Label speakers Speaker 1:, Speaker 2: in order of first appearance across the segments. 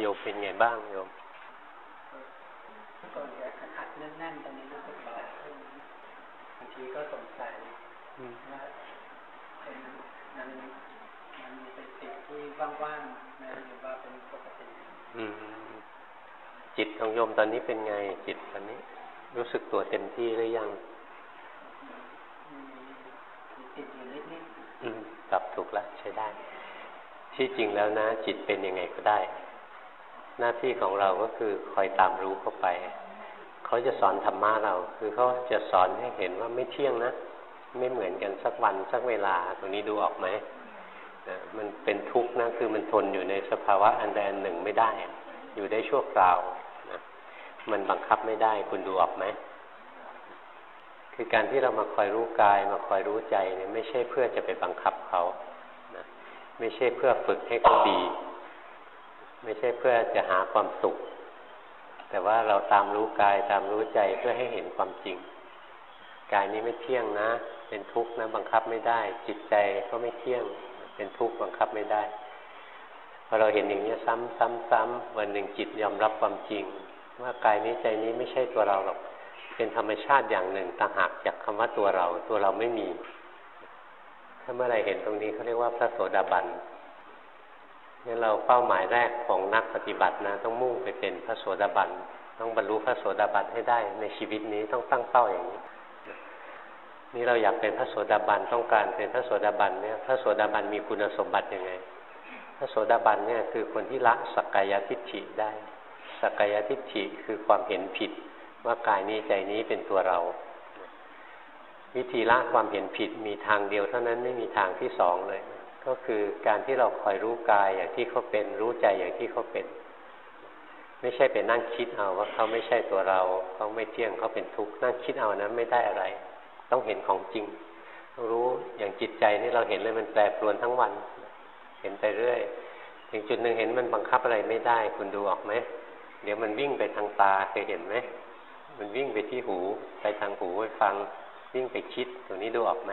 Speaker 1: โยมเป็นไงบ้างโยม
Speaker 2: ก่อนจะขัดแน่นๆตอนนี้รู้สึกเบาขึ้นบางทีก็สงสัยว่าเป็นมันมันเป็นสิ่งที่ว่างๆนะหรือว่าเป็นปกติ
Speaker 1: จิตของโยมตอนนี้เป็นไง จิตตอนนี้ รู้สึกตัวเต็มที่หรือยัง
Speaker 2: ติดอยู่นิด
Speaker 1: ๆอืมตอบถูกแล้วใช้ได้ ที่จริงแล้วนะ จิตเป็นยังไงก็ได้ หน้าที่ของเราก็คือคอยตามรู้เข้าไป เขาจะสอนธรรมะเรา คือเขาจะสอนให้เห็นว่าไม่เที่ยงนะ ไม่เหมือนกันสักวันสักเวลาตรงนี้ดูออกไหมนะมันเป็นทุกข์นะคือมันทนอยู่ในสภาวะอันใดอันหนึ่งไม่ได้ อยู่ได้ชั่วคราวนะมันบังคับไม่ได้คุณดูออกไหมคือการที่เรามาคอยรู้กายมาคอยรู้ใจเนี่ยไม่ใช่เพื่อจะไปบังคับเขานะไม่ใช่เพื่อฝึกให้เขาดี ไม่ใช่เพื่อจะหาความสุข แต่ว่าเราตามรู้กายตามรู้ใจเพื่อให้เห็นความจริง กายนี้ไม่เที่ยงนะ เป็นทุกข์นะบังคับไม่ได้ จิตใจก็ไม่เที่ยง เป็นทุกข์บังคับไม่ได้พอเราเห็นอย่างนี้ซ้ำซ้ำซ้ำวันหนึ่งจิตยอมรับความจริง ว่ากายนี้ใจนี้ไม่ใช่ตัวเราหรอก เป็นธรรมชาติอย่างหนึ่งต่างหากจากคำว่าตัวเรา ตัวเราไม่มี ถ้าเมื่อไรเห็นตรงนี้เขาเรียกว่าพระโสดาบัน นี่เราเป้าหมายแรกของนักปฏิบัตินะ ต้องมุ่งไปเป็นพระโสดาบันต้องบรรลุพระโสดาบันให้ได้ ในชีวิตนี้ต้องตั้งเป้าอย่างนี้นี่เราอยากเป็นพระโสดาบันต้องการเป็นพระโสดาบันเนี่ยพระโสดาบันมีคุณสมบัติยังไง พระโสดาบันเนี่ยคือคนที่ละสักกายทิฏฐิได้ สักกายทิฏฐิคือความเห็นผิด ว่ากายนี้ใจนี้เป็นตัวเรา วิธีละความเห็นผิดมีทางเดียวเท่านั้นไม่มีทางที่สองเลย ก็คือการที่เราคอยรู้กายอย่างที่เขาเป็นรู้ใจอย่างที่เขาเป็น ไม่ใช่ไปนั่งคิดเอาว่าเขาไม่ใช่ตัวเราเขาไม่เที่ยงเขาเป็นทุกข์นั่งคิดเอานั้นไม่ได้อะไร ต้องเห็นของจริงต้องรู้อย่างจิตใจนี่เราเห็นเลยมันแปรปรวนทั้งวัน เห็นไปเรื่อยถึงจุดหนึ่งเห็นมันบังคับอะไรไม่ได้ คุณดูออกไหมเดี๋ยวมันวิ่งไปทางตาเคยเห็นไหมมันวิ่งไปที่หู ไปทางหูไปฟังวิ่งไปคิดตรงนี้ดูออกไหม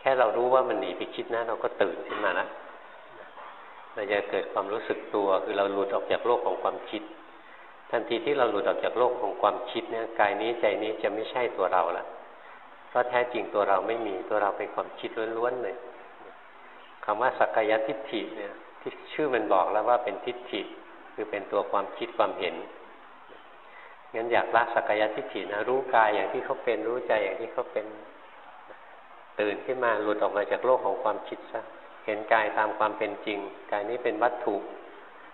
Speaker 1: แค่เรารู้ว่ามันหนีไปคิดนะ เราก็ตื่นขึ้นมาแล้วเราจะเกิดความรู้สึกตัว คือเราหลุดออกจากโลกของความคิด ทันทีที่เราหลุดออกจากโลกของความคิดเนี่ยกายนี้ใจนี้จะไม่ใช่ตัวเราละเพราะแท้จริงตัวเราไม่มีตัวเราเป็นความคิดล้วนๆเลยคำว่าสักกายทิฏฐิเนี่ยที่ชื่อมันบอกแล้วว่าเป็นทิฏฐิ คือเป็นตัวความคิดความเห็นงั้นอยากละสักกายทิฏฐินะรู้กายอย่างที่เขาเป็นรู้ใจอย่างที่เขาเป็น ตื่นขึ้นมาหลุดออกมาจากโลกของความคิดซะเห็นกายตามความเป็นจริง กายนี้เป็นวัตถุ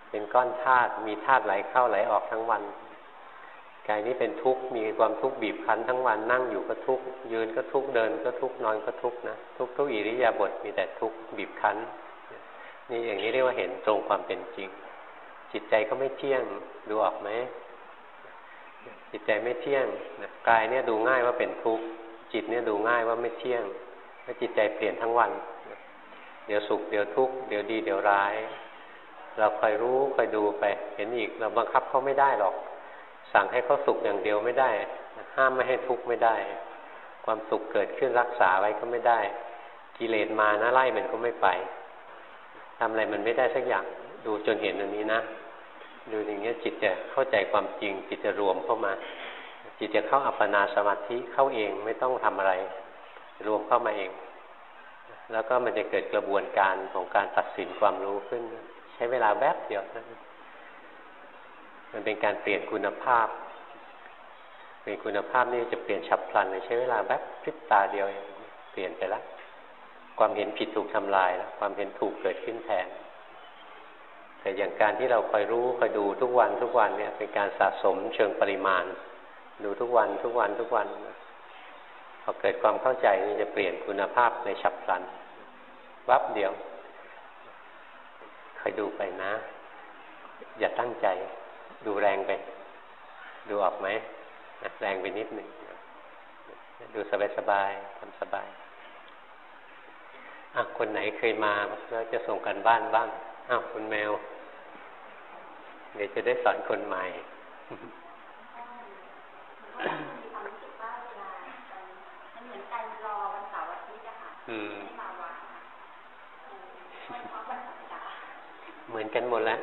Speaker 1: เป็นก้อนธาตุมีธาตุไหลเข้าไหลออกทั้งวัน กายนี้เป็นทุกข์มีความทุกข์บีบคั้นทั้งวันนั่งอยู่ก็ทุกข์ยืนก็ทุกข์เดินก็ทุกข์นอนก็ทุกข์นะทุกทุกอิริยาบถมีแต่ทุกข์บีบคั้น นี่อย่างนี้เรียกว่าเห็นตรงความเป็นจริง จิตใจก็ไม่เที่ยงดูออกไหมจิตใจไม่เที่ยงนะกายเนี่ยดูง่ายว่าเป็นทุกข์จิตเนี่ยดูง่ายว่าไม่เที่ยง เพราะจิตใจเปลี่ยนทั้งวัน เดี๋ยวสุข เดี๋ยวทุกข์ เดี๋ยวดีเดี๋ยวร้าย เราคอยรู้คอยดูไป เห็นอีก เราบังคับเขาไม่ได้หรอก สั่งให้เขาสุขอย่างเดียวไม่ได้ ห้ามไม่ให้ทุกข์ไม่ได้ ความสุขเกิดขึ้นรักษาไว้ก็ไม่ได้ กิเลสมานะไล่มันก็ไม่ไปทำอะไรมันไม่ได้สักอย่าง ดูจนเห็นอันนี้นะดูอย่างเงี้ยจิตจะเข้าใจความจริงจิตจะรวมเข้ามา จิตจะเข้าอัปปนาสมาธิเข้าเองไม่ต้องทำอะไร รวมเข้ามาเอง แล้วก็มันจะเกิดกระบวนการของการตัดสินความรู้ขึ้น ใช้เวลาแวบเดียวนะมันเป็นการเปลี่ยนคุณภาพ เป็นคุณภาพนี่จะเปลี่ยนฉับพลันเลยใช้เวลาแวบพริบตาเดียวเองเปลี่ยนไปแล้วความเห็นผิดถูกทำลายแล้วความเห็นถูกเกิดขึ้นแทน แต่อย่างการที่เราคอยรู้คอยดูทุกวันทุกวันเนี่ยเป็นการสะสมเชิงปริมาณ ดูทุกวันทุกวันทุกวัน อเกิดความเข้าใจนี่จะเปลี่ยนคุณภาพในฉับพลันวับเดียวคอยดูไปนะ อย่าตั้งใจ ดูแรงไป ดูออกไหมแรงไปนิดหนึ่งดูสบายสบายทำสบายอะคนไหนเคยมาแล้วจะส่งกันบ้านบ้างอ้าวคุณแมว เดี๋ยวจะได้สอนคนใหม่ มือนกันหมดแล้ว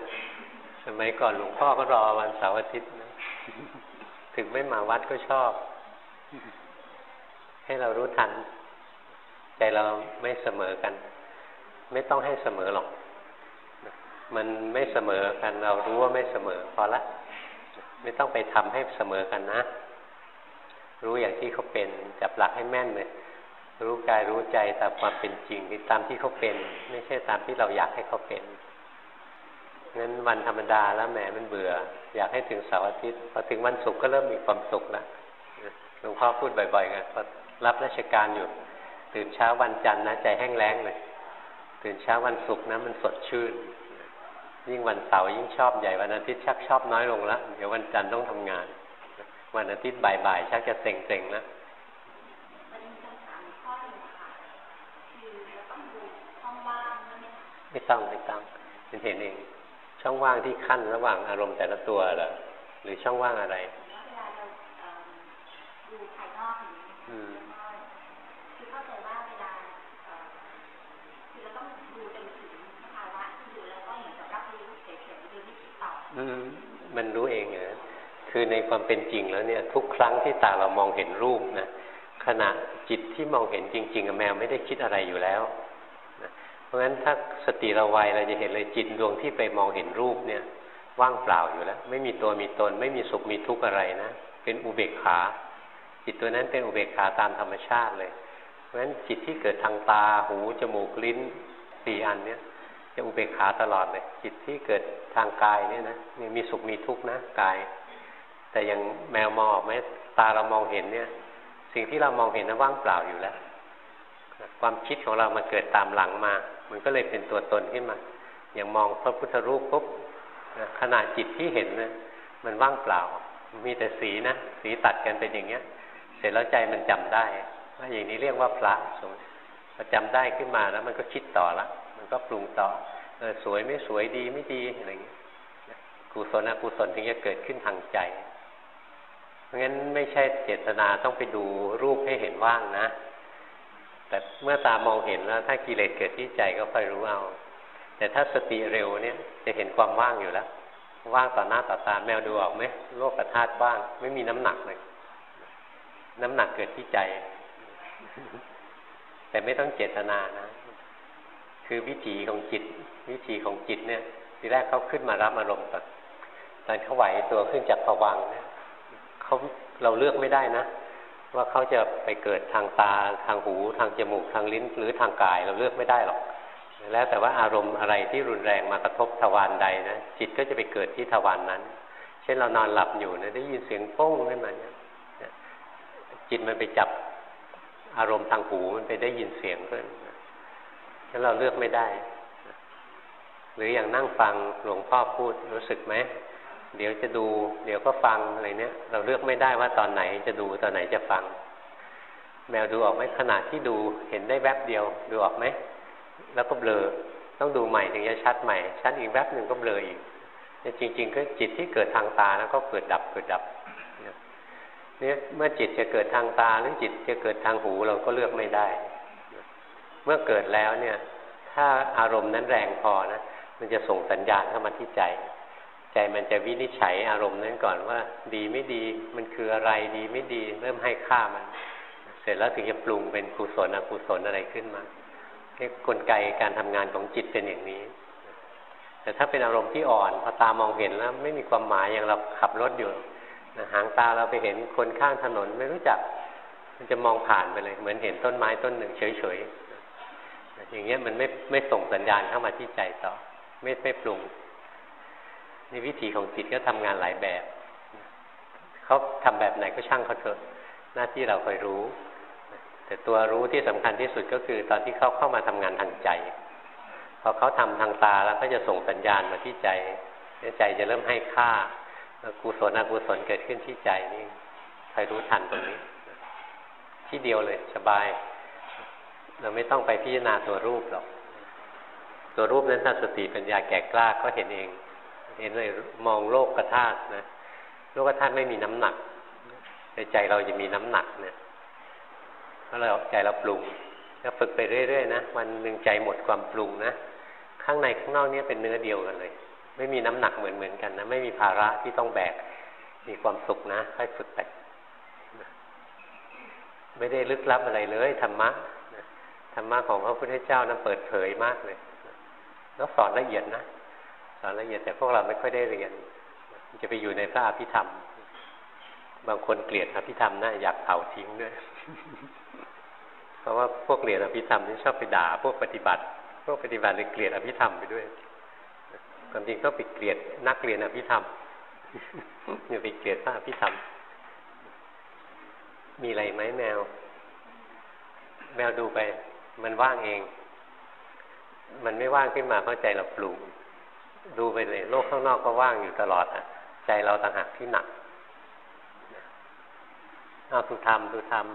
Speaker 1: สมัยก่อนหลวงพ่อก็รอวันเสาร์อาทิตย์นะถึงไม่มาวัดก็ชอบ ให้เรารู้ทัน ใจเราไม่เสมอกัน ไม่ต้องให้เสมอหรอก มันไม่เสมอกัน เรารู้ว่าไม่เสมอ พอละ ไม่ต้องไปทำให้เสมอกันนะ รู้อย่างที่เขาเป็น จับหลักให้แม่นเลย รู้กายรู้ใจตามความเป็นจริงตามที่เขาเป็น ไม่ใช่ตามที่เราอยากให้เขาเป็นงั้นวันธรรมดาแล้วแหมมันเบื่อ อยากให้ถึงเสาร์อาทิตย์พอถึงวันศุกร์ก็เริ่มมีความสุขล้วหลวงพ่อพูดบ่อยๆกันพอรับราชการอยู่ ตื่นเช้าวันจันทร์นะใจแห้งแล้งเลยตื่นเช้าวันศุกร์นะมันสดชื่น ยิ่งวันเสาร์ยิ่งชอบใหญ่วันอาทิตย์ชักชอบน้อยลงล้วเดี๋ยววันจันทร์ต้องทำงาน วันอาทิตย์บ่ายๆชักจะเซ็งๆแล้ว ไม่ต้องไม่ต้องเป็นเห็นเอง ช่องว่างที่ขั้นระหว่างอารมณ์แต่ละตัวเหรอหรือช่องว่างอะไรดูภายนอกอืมคือเข้าใจว่าเวลาคือเราต้องดูจนถึงภาวะที่ดูแล้วก็เหมือนกับรับรู้เฉยๆดูไม่คิดต่ออืมมันรู้เองเหรอคือในความเป็นจริงแล้วเนี่ย ทุกครั้งที่ตาเรามองเห็นรูปนะขณะจิตที่มองเห็นจริง ๆ แมวไม่ได้คิดอะไรอยู่แล้ว ราะฉะนั้นถ้าสติเราไวเราจะเห็นเลยจิตดวงที่ไปมองเห็นรูปเนี่ย ว่างเปล่าอยู่แล้ว ไม่มีตัวมีตน ไม่มีสุขมีทุกข์อะไรนะ เป็นอุเบกขา จิตตัวนั้นเป็นอุเบกขาตามธรรมชาติเลย เพราะฉะนั้นจิตที่เกิดทางตาหูจมูกลิ้นสี่อันเนี้ยจะอุเบกขาตลอดเลย จิตที่เกิดทางกายเนี่ยนะมีสุขมีทุกข์นะกาย แต่ยังแมวมองไหมตาเรามองเห็นเนี่ย สิ่งที่เรามองเห็นนั้นว่างเปล่าอยู่แล้ว ความคิดของเรามันเกิดตามหลังมา มันก็เลยเป็นตัวตนขึ้นมา อย่างมองพระพุทธรูปปุ๊บขนาดจิตที่เห็นนะมันว่างเปล่า มีแต่สีนะสีตัดกันเป็นอย่างเงี้ย เสร็จแล้วใจมันจำได้ว่าอย่างนี้เรียกว่าพระสมพอจำได้ขึ้นมาแล้ว มันก็คิดต่อละมันก็ปรุงต่อเออสวยไม่สวยดีไม่ดีอะไรอย่างเงี้ยกุศลอกุศลถึงจะเกิดขึ้นทางใจ เพราะงั้นไม่ใช่เจตนาต้องไปดูรูปให้เห็นว่างนะ แต่เมื่อตามองเห็นแล้ว ถ้ากิเลสเกิดที่ใจก็ค่อยรู้เอา แต่ถ้าสติเร็วเนี่ยจะเห็นความว่างอยู่แล้ว ว่างต่อหน้าต่อตาแมวดูออกไหมโลกธาตุว่าง ไม่มีน้ำหนักเลย น้ำหนักเกิดที่ใจ แต่ไม่ต้องเจตนานะ คือวิถีของจิต วิถีของจิตเนี่ย ทีแรกเขาขึ้นมารับอารมณ์ก่อนตอนเขาไหวตัวขึ้นจากผวังเนี่ยเขาเราเลือกไม่ได้นะ ว่าเขาจะไปเกิดทางตาทางหูทางจมูกทางลิ้น หรือทางกายเราเลือกไม่ได้หรอก แล้วแต่ว่าอารมณ์อะไรที่รุนแรงมากระทบทวารใดนะจิตก็จะไปเกิดที่ทวารนนั้น เช่นเรานอนหลับอยู่นะได้ยินเสียงโป้งขึ้นมาเนี่ยจิตมันไปจับอารมณ์ทางหูมันไปได้ยินเสียงขึ้นนั้นเราเลือกไม่ได้ หรืออย่างนั่งฟังหลวงพ่อพูดรู้สึกไหม เดี๋ยวจะดู เดี๋ยวก็ฟังอะไรเนี้ยเราเลือกไม่ได้ว่าตอนไหนจะดูตอนไหนจะฟัง แมวดูออกไหมขนาดที่ดูเห็นได้แวบเดียว ดูออกไหมแล้วก็เบลอต้องดูใหม่ถึงจะชัดใหม่ชัดอีกแวบหนึ่งก็เบลออีกจริง ๆ ก็จิตที่เกิดทางตาแล้วก็เกิดดับเกิดดับเนี่ยเมื่อจิตจะเกิดทางตาหรือจิตจะเกิดทางหูเราก็เลือกไม่ได้ เมื่อเกิดแล้วเนี่ย ถ้าอารมณ์นั้นแรงพอนะมันจะส่งสัญญาณเข้ามาที่ใจ ใจมันจะวินิจฉัยอารมณ์นั้นก่อนว่า ดีไม่ดีมันคืออะไรดีไม่ดี เริ่มให้ค่ามัน เสร็จแล้วถึงจะปรุงเป็นกุศลอกุศลอะไรขึ้นมานี่กลไกการทำงานของจิตเป็นอย่างนี้ แต่ถ้าเป็นอารมณ์ที่อ่อนพอตามองเห็นแล้ว ไม่มีความหมายอย่างเราขับรถอยู่นะหางตาเราไปเห็นคนข้างถนนไม่รู้จัก มันจะมองผ่านไปเลย เหมือนเห็นต้นไม้ต้นหนึ่งเฉยๆอย่างเงี้ยมันไม่ไม่ส่งสัญญาณเข้ามาที่ใจต่อ ไม่ไม่ปรุง ในวิธีของจิตก็ทำงานหลายแบบ เขาทำแบบไหนก็ช่างเขาเถอะ หน้าที่เราคอยรู้ แต่ตัวรู้ที่สำคัญที่สุดก็คือ ตอนที่เขาเข้ามาทำงานทางใจ พอเขาทำทางตาแล้วก็จะส่งสัญญาณมาที่ใจ ใจจะเริ่มให้ค่ากุศลอกุศลเกิดขึ้นที่ใจนี่คอยรู้ทันตรงนี้ ที่เดียวเลยสบาย เราไม่ต้องไปพิจารณาตัวรูปหรอก ตัวรูปนั้นถ้าสติปัญญาแก่กล้าก็เห็นเอง เห็นเลยมองโลกกระธาตนะโลกกระธาตไม่มีน้ำหนักในใจเราจะมีน้ำหนักเนี่ยเพราะเราใจเราปรุงก็ฝึกไปเรื่อยๆนะวันหนึ่งใจหมดความปรุงนะข้างในข้างนอกเนี่ยเป็นเนื้อเดียวกันเลย ไม่มีน้ำหนักเหมือนเหมือนกันนะไม่มีภาระที่ต้องแบกมีความสุขนะค่อยฝึกไปไม่ได้ลึกลับอะไรเลยธรรมะธรรมะของพระพุทธเจ้านั้นเปิดเผยมากเลยแล้วสอนละเอียดนะ อนละเอียดแต่พวกเราไม่ค่อยได้เรียน จะไปอยู่ในพระอภิธรรม บางคนเกลียดอภิธรรมนะอยากเผาทิ้งด้วย เพราะว่าพวกเรียนอภิธรรมนี่ชอบไปด่าพวกปฏิบัติ พวกปฏิบัติเลยเกลียดอภิธรรมไปด้วยความจริงต้องไปเกลียดนักเรียนอภิธรรมอย่าไปเกลียดพระอภิธรรม มีอะไรไหมแมว แมวดูไป มันว่างเอง มันไม่ว่างขึ้นมาเพราะใจเราปรุง ดูไปเลย โลกข้างนอกก็ว่างอยู่ตลอดอะ ใจเราต่างหากที่หนักเอาทุธรรมทุธรรม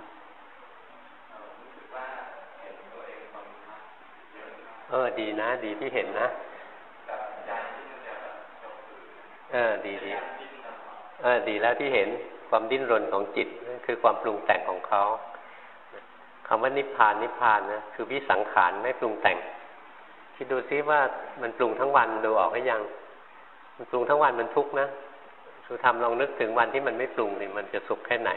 Speaker 1: เออดีนะ ดีที่เห็นนะ เออดีดีเออดีแล้วที่เห็นความดิ้นรนของจิต คือความปรุงแต่งของเขาคำว่านิพพานนิพพานนะคือวิสังขารไม่ปรุงแต่ง คิดดูซิว่ามันปรุงทั้งวันดูออกให้ยัง มันปรุงทั้งวันมันทุกข์นะสุธรรมลองนึกถึงวันที่มันไม่ปรุงนี่มันจะสุขแค่ไหน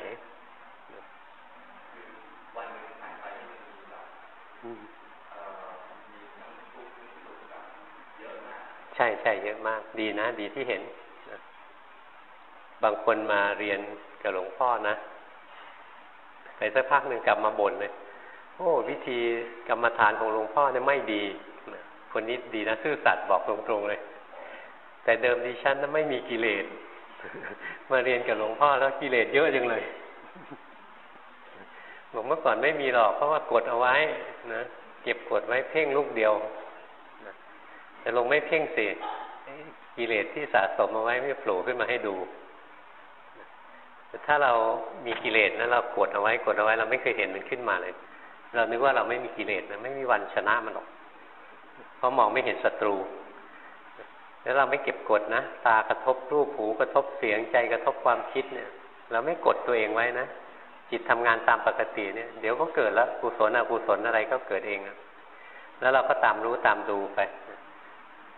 Speaker 1: ใช่ใช่เยอะมาก ดีนะ ดีที่เห็น บางคนมาเรียนกับหลวงพ่อนะไปสักพักหนึ่งกลับมาบ่นเลย โอ้ วิธีกรรมฐานของหลวงพ่อเนี่ยไม่ดี คนนี้ดีนะซื่อสัตย์บอกตรงๆเลย แต่เดิมดิฉันนั้นไม่มีกิเลส มาเรียนกับหลวงพ่อแล้วกิเลสเยอะจังเลยบอกเมื่อก่อนไม่มีหรอกเพราะว่ากดเอาไว้นะเก็บกดไว้เพ่งลูกเดียวแต่ลงไม่เพ่งสิกิเลสที่สะสมเอาไว้ไม่โผล่ขึ้นมาให้ดูแต่ถ้าเรามีกิเลสนะเรากดเอาไว้กดเอาไว้ เราไม่เคยเห็นมันขึ้นมาเลย เรานึกว่าเราไม่มีกิเลสนะไม่มีวันชนะมันหรอก ราะมองไม่เห็นศัตรู แล้วเราไม่เก็บกดนะ ตากระทบรูปหูกระทบเสียงใจกระทบความคิดเนี่ย เราไม่กดตัวเองไว้นะ จิตทำงานตามปกติเนี่ย เดี๋ยวก็เกิดแล้วกุศลอกุศลอะไรก็เกิดเองแล้วเราก็ตามรู้ตามดูไป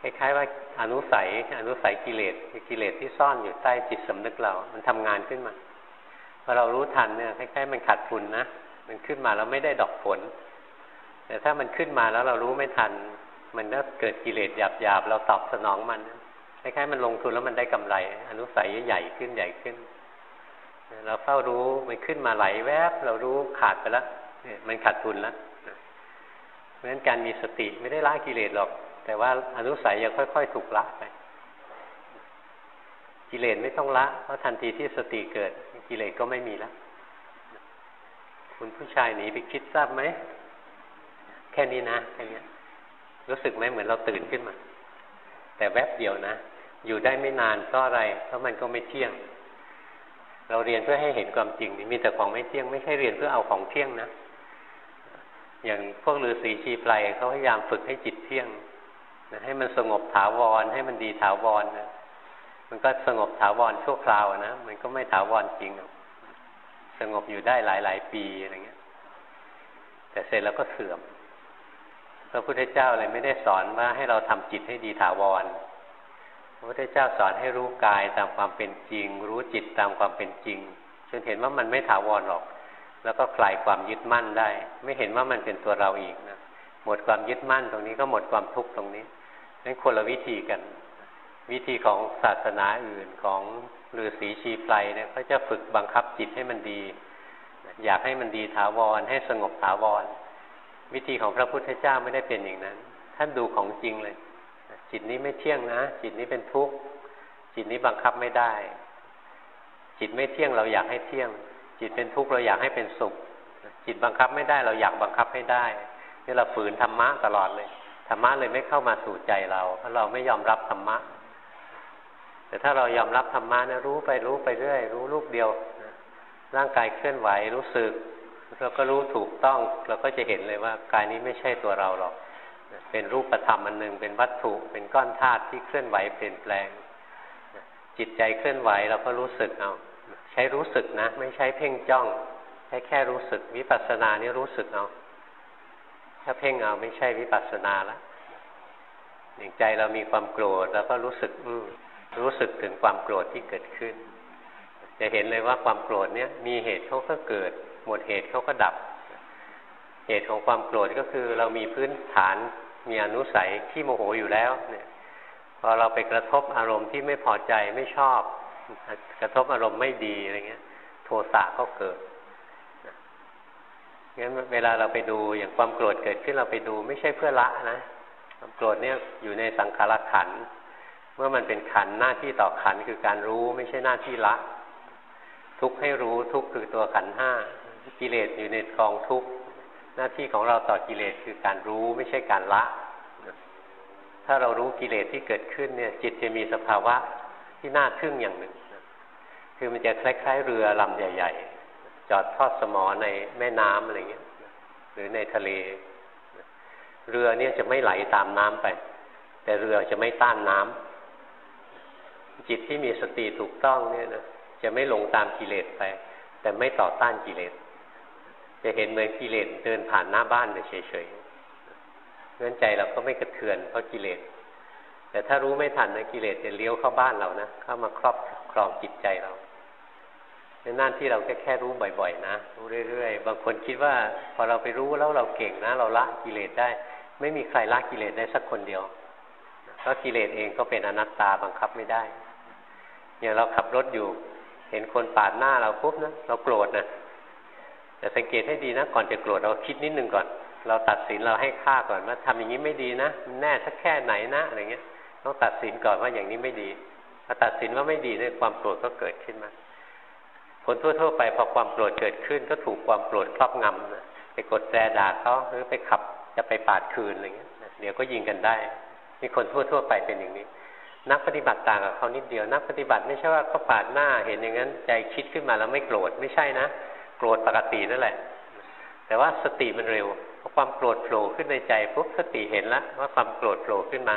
Speaker 1: คล้ายๆว่าอนุสัยอนุสัยกิเลสกิเลสที่ซ่อนอยู่ใต้จิตสำนึกเรา มันทำงานขึ้นมาพอเรารู้ทันเนี่ยคล้ายๆมันขาดทุนนะมันขึ้นมาแล้วไม่ได้ดอกผล แต่ถ้ามันขึ้นมาแล้วเรารู้ไม่ทัน มันก็เกิดกิเลสหยาบๆเราตอบสนองมันคล้ายๆมันลงทุนแล้วมันได้กำไร อนุสัยใหญ่ขึ้นใหญ่ขึ้น เราเฝ้ารู้มันขึ้นมาไหลแวบ เรารู้ขาดไปแล้วมันขาดทุนแล้วเพราะฉะนั้นการมีสติไม่ได้ละกิเลสหรอก แต่ว่าอนุสัยยังค่อยๆถูกละไปกิเลสไม่ต้องละเพราะทันทีที่สติเกิด กิเลสก็ไม่มีแล้วคุณผู้ชายหนีไปคิดทราบไหม แค่นี้นะแค่นี้ รู้สึกไหมเหมือนเราตื่นขึ้นมา แต่แวบเดียวนะ อยู่ได้ไม่นานก็อะไร เพราะมันก็ไม่เที่ยง เราเรียนเพื่อให้เห็นความจริงนี่มีแต่ของไม่เที่ยง ไม่ใช่เรียนเพื่อเอาของเที่ยงนะอย่างพวกฤาษีชีไพรเขาพยายามฝึกให้จิตเที่ยงให้มันสงบถาวร ให้มันดีถาวรนะมันก็สงบถาวรชั่วคราวนะมันก็ไม่ถาวรจริงสงบอยู่ได้หลายหลายปีอะไรเงี้ย แต่เสร็จแล้วก็เสื่อม ระพุทธเจ้าเลยไม่ได้สอนว่าให้เราทำจิตให้ดีถาวร พระพุทธเจ้าสอนให้รู้กายตามความเป็นจริง รู้จิตตามความเป็นจริง จนเห็นว่ามันไม่ถาวรหรอก แล้วก็คลายความยึดมั่นได้ ไม่เห็นว่ามันเป็นตัวเราอีกนะหมดความยึดมั่นตรงนี้ก็หมดความทุกข์ตรงนี้นั้นคนละวิธีกัน วิธีของศาสนาอื่นของฤาษีชีไพรเนี่ยเขาจะฝึกบังคับจิตให้มันดี อยากให้มันดีถาวรให้สงบถาวร วิธีของพระพุทธเจ้าไม่ได้เป็นอย่างนั้น ท่านดูของจริงเลย จิตนี้ไม่เที่ยงนะ จิตนี้เป็นทุกข์ จิตนี้บังคับไม่ได้ จิตไม่เที่ยงเราอยากให้เที่ยง จิตเป็นทุกข์เราอยากให้เป็นสุข จิตบังคับไม่ได้ เราอยากบังคับให้ได้ นี่เราฝืนธรรมะตลอดเลย ธรรมะเลยไม่เข้ามาสู่ใจเรา เพราะเราไม่ยอมรับธรรมะ แต่ถ้าเรายอมรับธรรมะนะรู้ไปรู้ไปเรื่อย รู้ลูกเดียว ร่างกายเคลื่อนไหวรู้สึก เราก็รู้ถูกต้องเราก็จะเห็นเลยว่ากายนี้ไม่ใช่ตัวเราหรอก เป็นรูปธรรมอันหนึ่งเป็นวัตถุเป็นก้อนธาตุที่เคลื่อนไหวเปลี่ยนแปลง จิตใจเคลื่อนไหวเราก็รู้สึกเอา ใช้รู้สึกนะ ไม่ใช้เพ่งจ้องใช้แค่รู้สึกวิปัสสนานี่รู้สึกเอาถ้าเพ่งเอาไม่ใช่วิปัสสนาละอย่างใจเรามีความโกรธแล้วก็รู้สึกอืรู้สึกถึงความโกรธที่เกิดขึ้น จะเห็นเลยว่าความโกรธเนี้ยมีเหตุเขาก็เกิด หมดเหตุเขาก็ดับ เหตุของความโกรธก็คือ เรามีพื้นฐานมีอนุสัยที่โมโหอยู่แล้ว เนี่ยพอเราไปกระทบอารมณ์ที่ไม่พอใจไม่ชอบ กระทบอารมณ์ไม่ดีอะไรเงี้ย โทสะก็เกิดงั้นเวลาเราไปดูอย่างความโกรธเกิดขึ้นเราไปดูไม่ใช่เพื่อละนะความโกรธเนี่ยอยู่ในสังขารขัน เมื่อมันเป็นขันหน้าที่ต่อขันคือการรู้ไม่ใช่หน้าที่ละ ทุกให้รู้ทุกคือตัวขันห้า กิเลสอยู่ในกองทุกข์หน้าที่ของเราต่อกิเลสคือการรู้ไม่ใช่การละ ถ้าเรารู้กิเลสที่เกิดขึ้นเนี่ย จิตจะมีสภาวะที่น่าทึ่งอย่างหนึ่ง คือมันจะคล้ายๆเรือลำใหญ่ ๆ จอดทอดสมอในแม่น้ำอะไรเงี้ยหรือในทะเล เรือเนี่ยจะไม่ไหลตามน้ำไป แต่เรือจะไม่ต้านน้ำจิตที่มีสติถูกต้องเนี่ยนะจะไม่หลงตามกิเลสไป แต่ไม่ต่อต้านกิเลส จะเห็นเหมือนกิเลสเดินผ่านหน้าบ้านไปเฉยๆงั้นใจเราก็ไม่กระเทือนเพราะกิเลส แต่ถ้ารู้ไม่ทันนะกิเลสจะเลี้ยวเข้าบ้านเรานะเข้ามาครอบครองจิตใจเราในหน้าที่เราแค่แค่รู้บ่อยๆ นะรู้เรื่อยๆ บางคนคิดว่าพอเราไปรู้แล้วเราเก่งนะ เราละกิเลสได้ ไม่มีใครละกิเลสได้สักคนเดียวเพราะกิเลสเองก็เป็นอนัตตาบังคับไม่ได้อย่างเราขับรถอยู่ เห็นคนปาดหน้าเราปุ๊บนะเราโกรธนะ แต่สังเกตให้ดีนะ ก่อนจะโกรธเราคิดนิดนึงก่อน เราตัดสินเราให้ค่าก่อนว่าทำอย่างนี้ไม่ดีนะแน่สักแค่ไหนนะอะไรเงี้ยต้องตัดสินก่อนว่าอย่างนี้ไม่ดีพอตัดสินว่าไม่ดีเนี่ยความโกรธก็เกิดขึ้นมาคนทั่วๆไปพอความโกรธเกิดขึ้นก็ถูกความโกรธครอบงำนะไปกดแตรด่าเขาหรือไปขับจะไปปาดคืนอะไรเงี้ยเดี๋ยวก็ยิงกันได้มีคนทั่วๆไปเป็นอย่างนี้ นักปฏิบัติต่างกับเขานิดเดียว นักปฏิบัติไม่ใช่ว่าเขาปาดหน้าเห็นอย่างนั้นใจคิดขึ้นมาแล้วไม่โกรธไม่ใช่นะ โกรธปกตินั่นแหละ แต่ว่าสติมันเร็วพอความโกรธโผล่ขึ้นในใจปุ๊บสติเห็นแล้วว่าความโกรธโผล่ขึ้นมา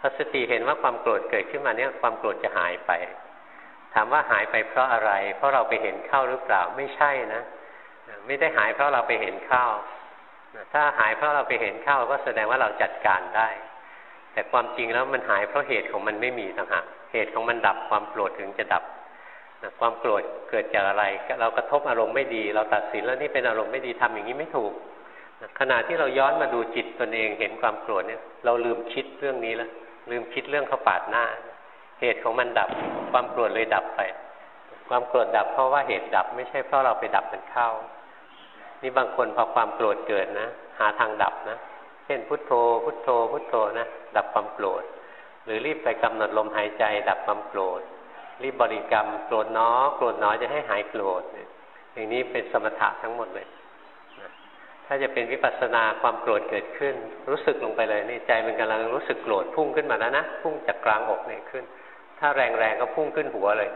Speaker 1: พอสติเห็นว่าความโกรธเกิดขึ้นมาเนี่ยความโกรธจะหายไป ถามว่าหายไปเพราะอะไร เพราะเราไปเห็นเข้าหรือเปล่าไม่ใช่นะ ไม่ได้หายเพราะเราไปเห็นเข้าถ้าหายเพราะเราไปเห็นเข้าก็แสดงว่าเราจัดการได้ แต่ความจริงแล้วมันหายเพราะเหตุของมันไม่มีต่างหากเหตุของมันดับความโกรธถึงจะดับ ความโกรธเกิดจากอะไร เรากระทบอารมณ์ไม่ดี เราตัดสินแล้วนี่เป็นอารมณ์ไม่ดีทำอย่างนี้ไม่ถูกขณะที่เราย้อนมาดูจิตตนเองเห็นความโกรธเนี่ยเราลืมคิดเรื่องนี้แล้วลืมคิดเรื่องเขาปาดหน้า เหตุของมันดับ ความโกรธเลยดับไป ความโกรธดับเพราะว่าเหตุดับ ไม่ใช่เพราะเราไปดับมันเข้า นี่บางคนพอความโกรธเกิดนะ หาทางดับนะเช่นพุทโธ พุทโธ พุทโธนะดับความโกรธ หรือรีบไปกำหนดลมหายใจ ดับความโกรธ รีบบริกรรมโกรธน้อโกรธน้อยจะให้หายโกรธอย่างนี้เป็นสมถะทั้งหมดเลยถ้าจะเป็นวิปัสสนาความโกรธเกิดขึ้น รู้สึกลงไปเลยนี่ใจมันกำลังรู้สึกโกรธพุ่งขึ้นมาแล้วนะพุ่งจากกลางอกเนี่ยขึ้น ถ้าแรงๆก็พุ่งขึ้นหัวเลย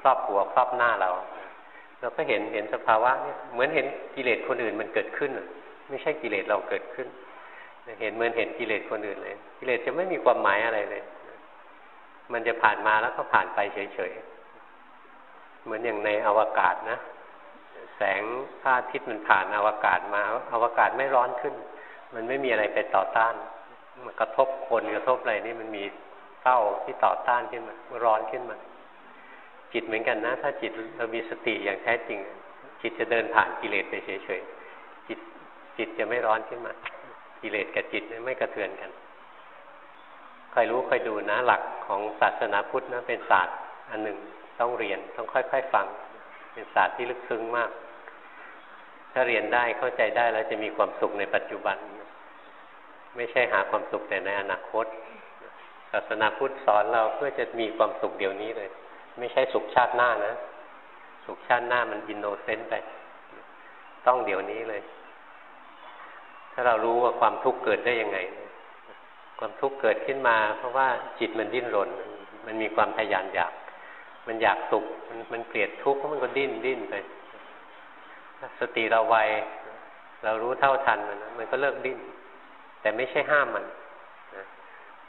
Speaker 1: ครอบหัวครอบหน้าเราเราก็เห็นเห็นสภาวะเนี่ยเหมือนเห็นกิเลสคนอื่นมันเกิดขึ้น ไม่ใช่กิเลสเราเกิดขึ้น เห็นเหมือนเห็นกิเลสคนอื่นเลย กิเลสจะไม่มีความหมายอะไรเลย มันจะผ่านมาแล้วก็ผ่านไปเฉยๆ เหมือนอย่างในอวกาศนะ แสงพระอาทิตย์มันผ่านอวกาศมา อวกาศไม่ร้อนขึ้น มันไม่มีอะไรไปต่อต้านมันกระทบคนกระทบอะไรนี่มันมีเต้าที่ต่อต้านขึ้นมาร้อนขึ้นมา จิตเหมือนกันนะ ถ้าจิตเรามีสติอย่างแท้จริง จิตจะเดินผ่านกิเลสไปเฉยๆจิตจิตจะไม่ร้อนขึ้นมา กิเลสกับจิตไม่กระเทือนกัน ใครรู้ใครดูนะหลักของศาสนาพุทธนะเป็นศาสตร์อันหนึ่งต้องเรียนต้องค่อย ๆ ฟัง เป็นศาสตร์ที่ลึกซึ้งมาก ถ้าเรียนได้เข้าใจได้แล้วจะมีความสุขในปัจจุบัน ไม่ใช่หาความสุขแต่ในอนาคต ศาสนาพุทธสอนเราเพื่อจะมีความสุขเดี๋ยวนี้เลย ไม่ใช่สุขชาติหน้านะ สุขชาติหน้ามัน innocent ไป ต้องเดี๋ยวนี้เลย ถ้าเรารู้ว่าความทุกข์เกิดได้ยังไง ความทุกข์เกิดขึ้นมา เพราะว่าจิตมันดิ้นรน มันมีความทยานอยาก มันอยากสุข มันมันเกลียดทุกข์มันก็ดิ้นดิ้นไป สติเราไว เรารู้เท่าทันมัน มันก็เลิกดิ้น แต่ไม่ใช่ห้ามมันนะ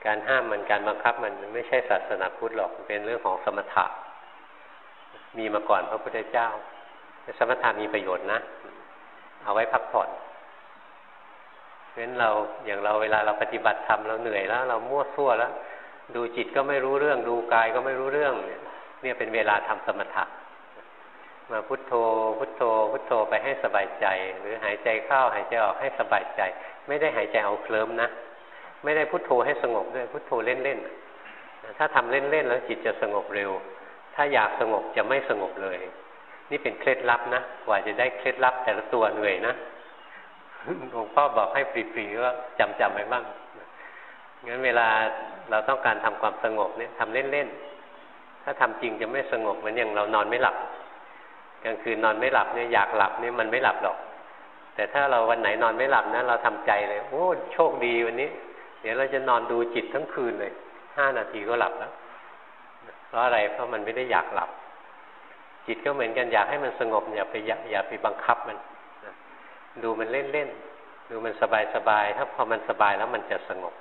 Speaker 1: การห้ามมันการบังคับมันไม่ใช่ศาสนาพุทธหรอกเป็นเรื่องของสมถะ มีมาก่อนพระพุทธเจ้า สมถะมีประโยชน์นะ เอาไว้พักผ่อน เพราะฉะนั้นเราอย่างเราเวลาเราปฏิบัติธรรมเราเหนื่อยแล้ว เรามั่วซั่วแล้ว ดูจิตก็ไม่รู้เรื่อง ดูกายก็ไม่รู้เรื่องเนี่ยเป็นเวลาทำสมถะมาพุทโธ พุทโธ พุทโธไปให้สบายใจ หรือหายใจเข้าหายใจออกให้สบายใจ ไม่ได้หายใจเอาเคลิ้มนะไม่ได้พุทโธให้สงบด้วยพุทโธเล่นๆถ้าทำเล่นๆแล้วจิตจะสงบเร็ว ถ้าอยากสงบจะไม่สงบเลย นี่เป็นเคล็ดลับนะกว่าจะได้เคล็ดลับแต่ละตัวเหนื่อยนะ หลวงพ่อบอกให้ฟรีๆก็จำจำไว้บ้างงั้นเวลาเราต้องการทำความสงบเนี่ยทำเล่นๆถ้าทำจริงจะไม่สงบเหมือนอย่างเรานอนไม่หลับกลางคืนนอนไม่หลับเนี่ยอยากหลับเนี่ยมันไม่หลับหรอก แต่ถ้าเราวันไหนนอนไม่หลับนะเราทำใจเลย โอ้โชคดีวันนี้ เดี๋ยวเราจะนอนดูจิตทั้งคืนเลยห้านาทีก็หลับแล้วเพราะอะไรเพราะมันไม่ได้อยากหลับ จิตก็เหมือนกันอยากให้มันสงบอย่าไปอย่าไปบังคับมัน ดูมันเล่นๆ ดูมันสบายๆ ถ้าพอมันสบายแล้วมันจะสงบ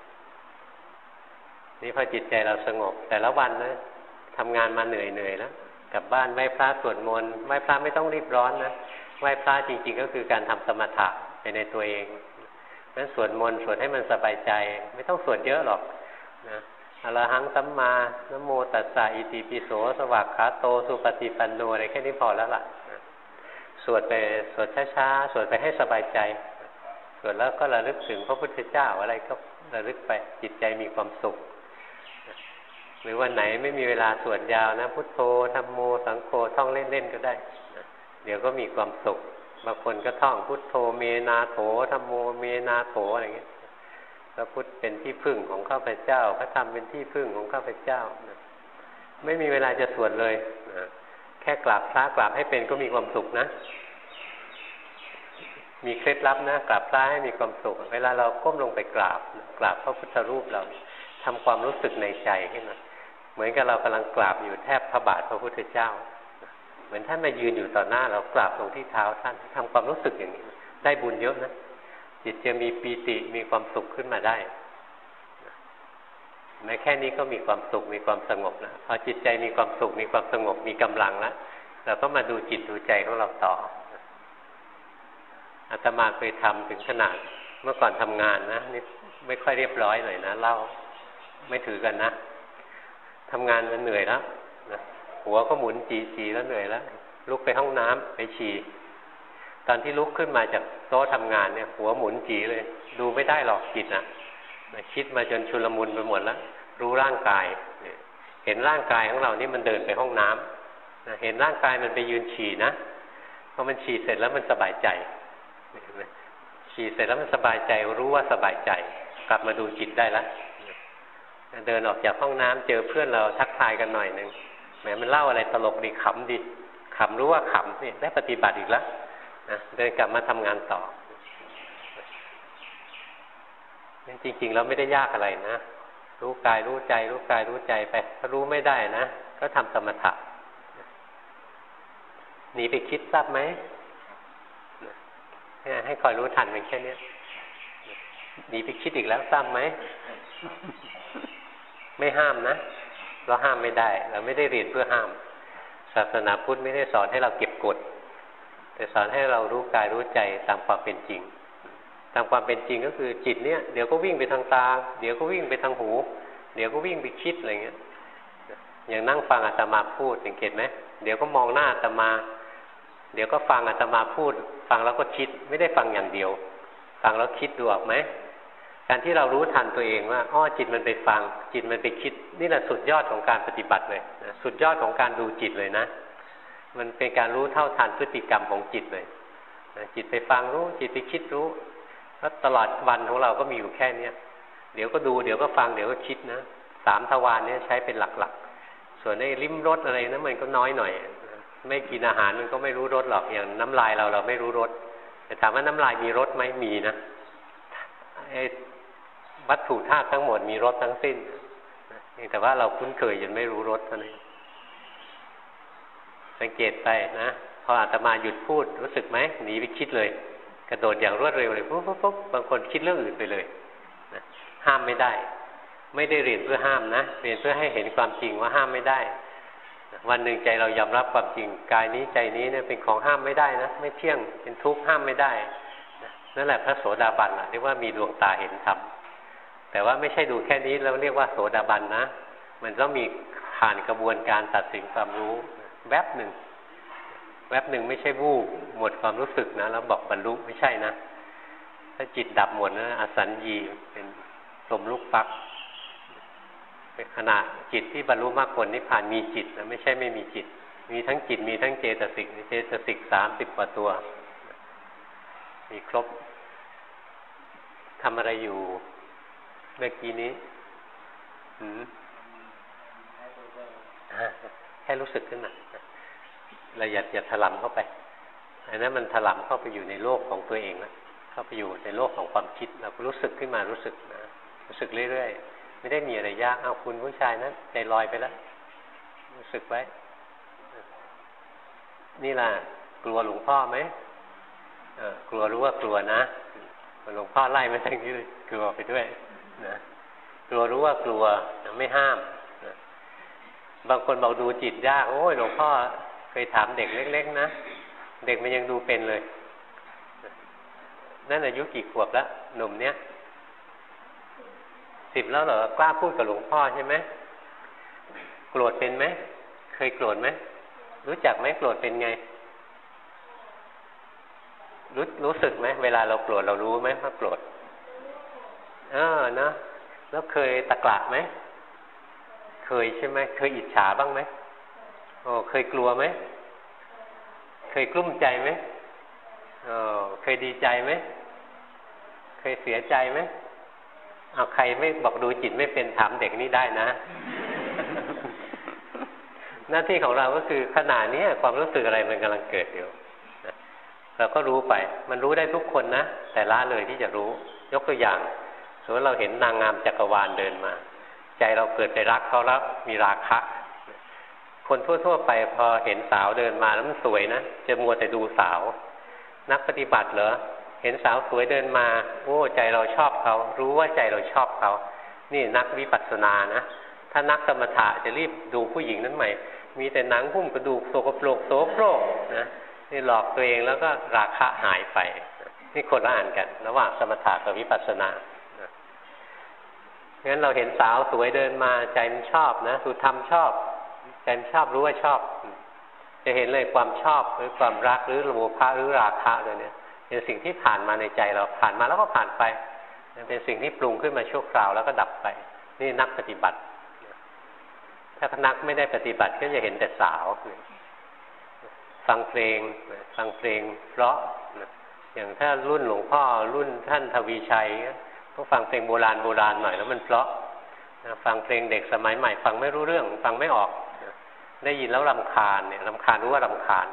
Speaker 1: นี่พอจิตใจเราสงบ แต่ละวันนะทำงานมาเหนื่อยๆแล้วกลับบ้านไหว้พระสวดมนต์ไหว้พระไม่ต้องรีบร้อนนะไหว้พระจริงๆ ก็คือการทำสมถะไปในตัวเองนั้นสวดมนต์สวดให้มันสบายใจ ไม่ต้องสวดเยอะหรอกนะอรหังสัมมานโมตัสสะอิติปิโสสวากขาโตสุปฏิปันโนอะไรแค่นี้พอแล้วล่ะ สวดไปสวดช้าๆ สวดไปให้สบายใจ สวดแล้วก็ระลึกถึงพระพุทธเจ้าอะไรก็ระลึกไปจิตใจมีความสุข หรือวันไหนไม่มีเวลาสวดยาวนะ พุทโธธรรมโม สังโฆท่องเล่นๆก็ได้ เดี๋ยวก็มีความสุข บางคนก็ท่องพุทโธเมนาโถธรรมโมเมนาโถอะไรเงี้ยพระพุทธเป็นที่พึ่งของข้าพเจ้า พระธรรมเป็นที่พึ่งของข้าพเจ้า ไม่มีเวลาจะสวดเลย แค่กราบพระกราบให้เป็นก็มีความสุขนะ มีเคล็ดลับนะกราบพระให้มีความสุข เวลาเราก้มลงไปกราบ กราบพระพุทธรูปเราทำความรู้สึกในใจขึ้นมาเหมือนกับเรากำลังกราบอยู่แทบพระบาทพระพุทธเจ้า เหมือนท่านมายืนอยู่ต่อหน้าเรากราบตรงที่เท้าท่านทำความรู้สึกอย่างนี้ ได้บุญเยอะนะจิตจะมีปีติมีความสุขขึ้นมาได้ แม้แค่นี้ก็มีความสุขมีความสงบแล้วพอจิตใจมีความสุขมีความสงบมีกำลังแล้วเราก็มาดูจิตดูใจของเราต่ออาตมาเคยทำถึงขนาดเมื่อก่อนทำงานนะนี่ไม่ค่อยเรียบร้อยหน่อยนะเล่าไม่ถือกันนะทำงานมันเหนื่อยแล้วนะหัวก็หมุนจีจีแล้วเหนื่อยแล้วลุกไปห้องน้ำไปฉี่ตอนที่ลุกขึ้นมาจากโต๊ะทำงานเนี่ย หัวหมุนจีเลย ดูไม่ได้หรอกจิตนะ คิดมาจนชุลมุนไปหมดแล้วรู้ร่างกาย เห็นร่างกายของเรานี่มันเดินไปห้องน้ำเห็นร่างกายมันไปยืนฉี่นะพอมันฉี่เสร็จแล้วมันสบายใจฉี่เสร็จแล้วมันสบายใจ รู้ว่าสบายใจ กลับมาดูจิตได้แล้วเดินออกจากห้องน้ำเจอเพื่อนเราทักทายกันหน่อยหนึ่งแหมมันเล่าอะไรตลกดีขำดีขำรู้ว่าขำนี่ได้ปฏิบัติอีกแล้วนะเดินกลับมาทำงานต่อ จริงๆเราไม่ได้ยากอะไรนะ รู้กายรู้ใจ รู้กายรู้ใจไปถ้ารู้ไม่ได้นะ ก็ทำสมถะหนีไปคิดทราบไหมให้คอยรู้ทันเป็นแค่นี้หนีไปคิดอีกแล้วทราบไหม ไม่ห้ามนะ เราห้ามไม่ได้ เราไม่ได้เรียนเพื่อห้าม ศาสนาพุทธไม่ได้สอนให้เราเก็บกดแต่สอนให้เรารู้กายรู้ใจตามความเป็นจริง ตามความเป็นจริงก็คือจิตเนี่ยเดี๋ยวก็วิ่งไปทางตา เดี๋ยวก็วิ่งไปทางหู เดี๋ยวก็วิ่งไปคิดอะไรเงี้ยอย่างนั่งฟังอาตมาพูดสังเกตไหมเดี๋ยวก็มองหน้าอาตมา เดี๋ยวก็ฟังอาตมาพูด ฟังแล้วก็คิดไม่ได้ฟังอย่างเดียว ฟังแล้วคิดดูออกไหมการที่เรารู้ทันตัวเองว่าอ้อจิตมันไปฟัง จิตมันไปคิด นี่แหละสุดยอดของการปฏิบัติเลยนะสุดยอดของการดูจิตเลยนะ มันเป็นการรู้เท่าทันพฤติกรรมของจิตเลยนะจิตไปฟังรู้จิตไปคิดรู้ แล้วตลอดวันของเราก็มีอยู่แค่เนี้ยเดี๋ยวก็ดูเดี๋ยวก็ฟังเดี๋ยวก็คิดนะสามทวารนี้ใช้เป็นหลักๆ ส่วนในลิ้มรสอะไรนะั้นมันก็น้อยหน่อย ไม่กินอาหารมันก็ไม่รู้รสหรอกอย่างน้ำลายเราเราไม่รู้รสแต่ถามว่าน้ำลายมีรสไหมมีนะวัตถุธาตุทั้งหมดมีรสทั้งสิ้นแต่ว่าเราคุ้นเคยจนไม่รู้รสเท่านั้นสังเกตไปนะพออาตมาหยุดพูดรู้สึกไหมหนีไปคิดเลย กระโดดอย่างรวดเร็วเลยปุ๊บปุ๊บปุ๊บบางคนคิดเรื่องอื่นไปเลยนะห้ามไม่ได้ ไม่ได้เรียนเพื่อห้ามนะเรียนเพื่อให้เห็นความจริงว่าห้ามไม่ได้วันหนึ่งใจเรายอมรับความจริงกายนี้ใจนี้เนี่ยเป็นของห้ามไม่ได้นะไม่เที่ยงเป็นทุกข์ห้ามไม่ได้นั่นแหละพระโสดาบันเรียกว่ามีดวงตาเห็นธรรมแต่ว่าไม่ใช่ดูแค่นี้แล้วเรียกว่าโสดาบันนะ มันต้องมีผ่านกระบวนการตัดสินความรู้แวบหนึ่ง แวบหนึ่งไม่ใช่วูบหมดความรู้สึกนะแล้วบอกบรรลุไม่ใช่นะถ้าจิตดับหมดนะอสัญญีเป็นลมลูกปักขณะจิตที่บรรลุมากผลนิพพานมีจิตนะไม่ใช่ไม่มีจิต มีทั้งจิตมีทั้งเจตสิกเจตสิกสามสิบกว่าตัว มีครบทำอะไรอยู่เมื่อกี้นี้แค่รู้สึกขึ้นมา เราอย่าอย่าถลำเข้าไปอันนั้นมันถลำเข้าไปอยู่ในโลกของตัวเองนะเข้าไปอยู่ในโลกของความคิดเรารู้สึกขึ้นมารู้สึกนะรู้สึกเรื่อยๆไม่ได้มีอะไรยากเอาคุณผู้ชายนะใจลอยไปแล้วรู้สึกไว้ นี่ล่ะ กลัวหลวงพ่อไหมกลัวรู้ว่ากลัวนะหลวงพ่อไล่ไม่ทั้งที่กลัวไปด้วยนะกลัวรู้ว่ากลัวไม่ห้ามนะบางคนบอกดูจิตยาก โอ้ยหลวงพ่อ เคยถามเด็กเล็ก ๆ นะ เด็กมันยังดูเป็นเลย นั่นอายุกี่ขวบแล้วหนุ่มเนี้ยสิบแล้วเหรอกล้าพูดกับหลวงพ่อใช่ไหมโกรธเป็นไหมเคยโกรธไหมรู้จักไหมโกรธเป็นไง รู้รู้สึกไหมเวลาเราโกรธเรารู้ไหมว่าโกรธเออนะแล้วเคยตะกละไหมเคยใช่ไหมเคยอิจฉาบ้างไหม โอ้เคยกลัวไหม เคยกลุ้มใจไหมโอ้เคยดีใจไหม เคยเสียใจไหมเอาใครไม่บอกดูจิตไม่เป็นถามเด็กนี่ได้นะ หน้าที่ของเราก็คือขณะนี้ความรู้สึกอะไรมันกำลังเกิดอยู่เราก็รู้ไป มันรู้ได้ทุกคนนะ แต่ละเลยที่จะรู้ ยกตัวอย่างสมมติเราเห็นนางงามจักรวาลเดินมา ใจเราเกิดไปรักเขาแล้วมีราคะ คนทั่ว ๆ ไปพอเห็นสาวเดินมาแล้วมันสวยนะจะมัวแต่ดูสาว นักปฏิบัติเหรอเห็นสาวสวยเดินมาโอ้ใจเราชอบเขารู้ว่าใจเราชอบเขา นี่นักวิปัสสนานะถ้านักสมถะจะรีบดูผู้หญิงนั้นใหม่ มีแต่หนังหุ้มกระดูกโสกโปรกโสโครกนะนี่หลอกตัวเองแล้วก็ราคะหายไป นี่คนละอ่านกัน ระหว่างสมถะกับวิปัสสนางั้นเราเห็นสาวสวยเดินมาใจมันชอบนะสุธรรมชอบ ใจมันชอบรู้ว่าชอบ จะเห็นเลยความชอบหรือความรักหรือโลภะหรือราคะเลยเนี่ยเป็นสิ่งที่ผ่านมาในใจเราผ่านมาแล้วก็ผ่านไปเป็นสิ่งที่ปรุงขึ้นมาชั่วคราวแล้วก็ดับไป นี่นักปฏิบัติ ถ้านักไม่ได้ปฏิบัติก็จะเห็นแต่สาว ฟังเพลงฟังเพลง เพราะอย่างถ้ารุ่นหลวงพ่อรุ่นท่านทวีชัยต้องฟังเพลงโบราณโบราณหน่อยแล้วมันเพราะฟังเพลงเด็กสมัยใหม่ ฟังไม่รู้เรื่อง ฟังไม่ออก ได้ยินแล้วรำคาญเนี่ยรำคาญรู้ว่ารำคาญ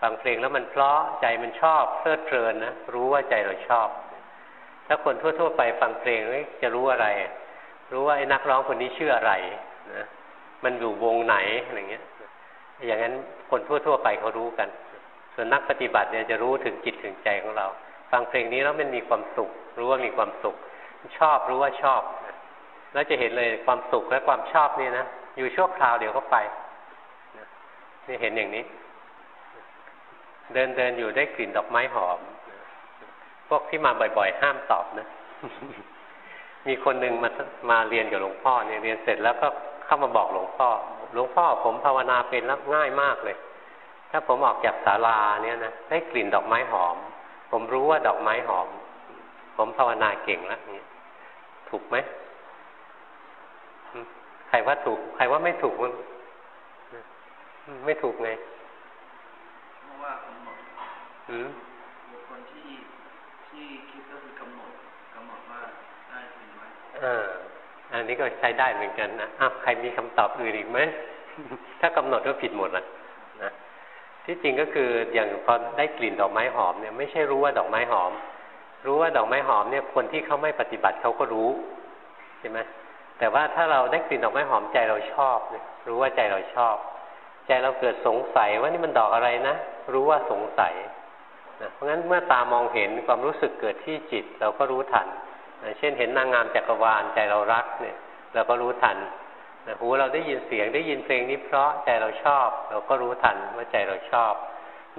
Speaker 1: ฟังเพลงแล้วมันเพราะใจมันชอบเพลิดเพลินนะรู้ว่าใจเราชอบ ถ้าคนทั่ว ๆ ไปฟังเพลงจะรู้อะไร รู้ว่าไอ้นักร้องคนนี้ชื่ออะไรนะมันอยู่วงไหนอะไรเงี้ย อย่างนั้นคนทั่ว ๆ ไปเขารู้กัน ส่วนนักปฏิบัติเนี่ยจะรู้ถึงจิตถึงใจของเรา ฟังเพลงนี้แล้วมันมีความสุข รู้ว่ามีความสุข ชอบรู้ว่าชอบ แล้วจะเห็นเลยความสุขและความชอบนี่นะ อยู่ชั่วคราวเดี๋ยวก็ไปนี่เห็นอย่างนี้ เดินเดินอยู่ได้กลิ่นดอกไม้หอม พวกที่มาบ่อยๆ ห้ามตอบนะ มีคนหนึ่งมามาเรียนกับหลวงพ่อเนี่ยเรียนเสร็จแล้วก็เข้ามาบอกหลวงพ่อ หลวงพ่อผมภาวนาเป็นแล้วง่ายมากเลย ถ้าผมออกจากศาลาเนี่ยนะได้กลิ่นดอกไม้หอม ผมรู้ว่าดอกไม้หอม ผมภาวนาเก่งแล้วนี่ถูกไหม ใครว่าถูก ใครว่าไม่ถูกมันไม่ถูกไง
Speaker 3: เพราะว่ากำหนดอืมคนที่ที่คิดก็คือกำหนดกำหนดว่าได้จริงไหมอ่า
Speaker 1: อันนี้ก็ใช้ได้เหมือนกันนะอ้าวใครมีคำตอบอื่นอีกไหมถ้ากำหนดก็ผิดหมดละนะที่จริงก็คืออย่างพอได้กลิ่นดอกไม้หอมเนี่ยไม่ใช่รู้ว่าดอกไม้หอม รู้ว่าดอกไม้หอมเนี่ย คนที่เขาไม่ปฏิบัติเขาก็รู้ใช่ไหม แต่ว่าถ้าเราได้กลิ่นดอกไม้หอมใจเราชอบเนี่ยรู้ว่าใจเราชอบ ใจเราเกิดสงสัยว่านี่มันดอกอะไรนะ รู้ว่าสงสัยนะเพราะงั้นเมื่อตามองเห็นความรู้สึกเกิดที่จิตเราก็รู้ทันเช่นเห็นนางงามจักรวาลใจเรารักเนี่ย เราก็รู้ทันหูเราได้ยินเสียงได้ยินเพลงนี้เพราะใจเราชอบ เราก็รู้ทันว่าใจเราชอบ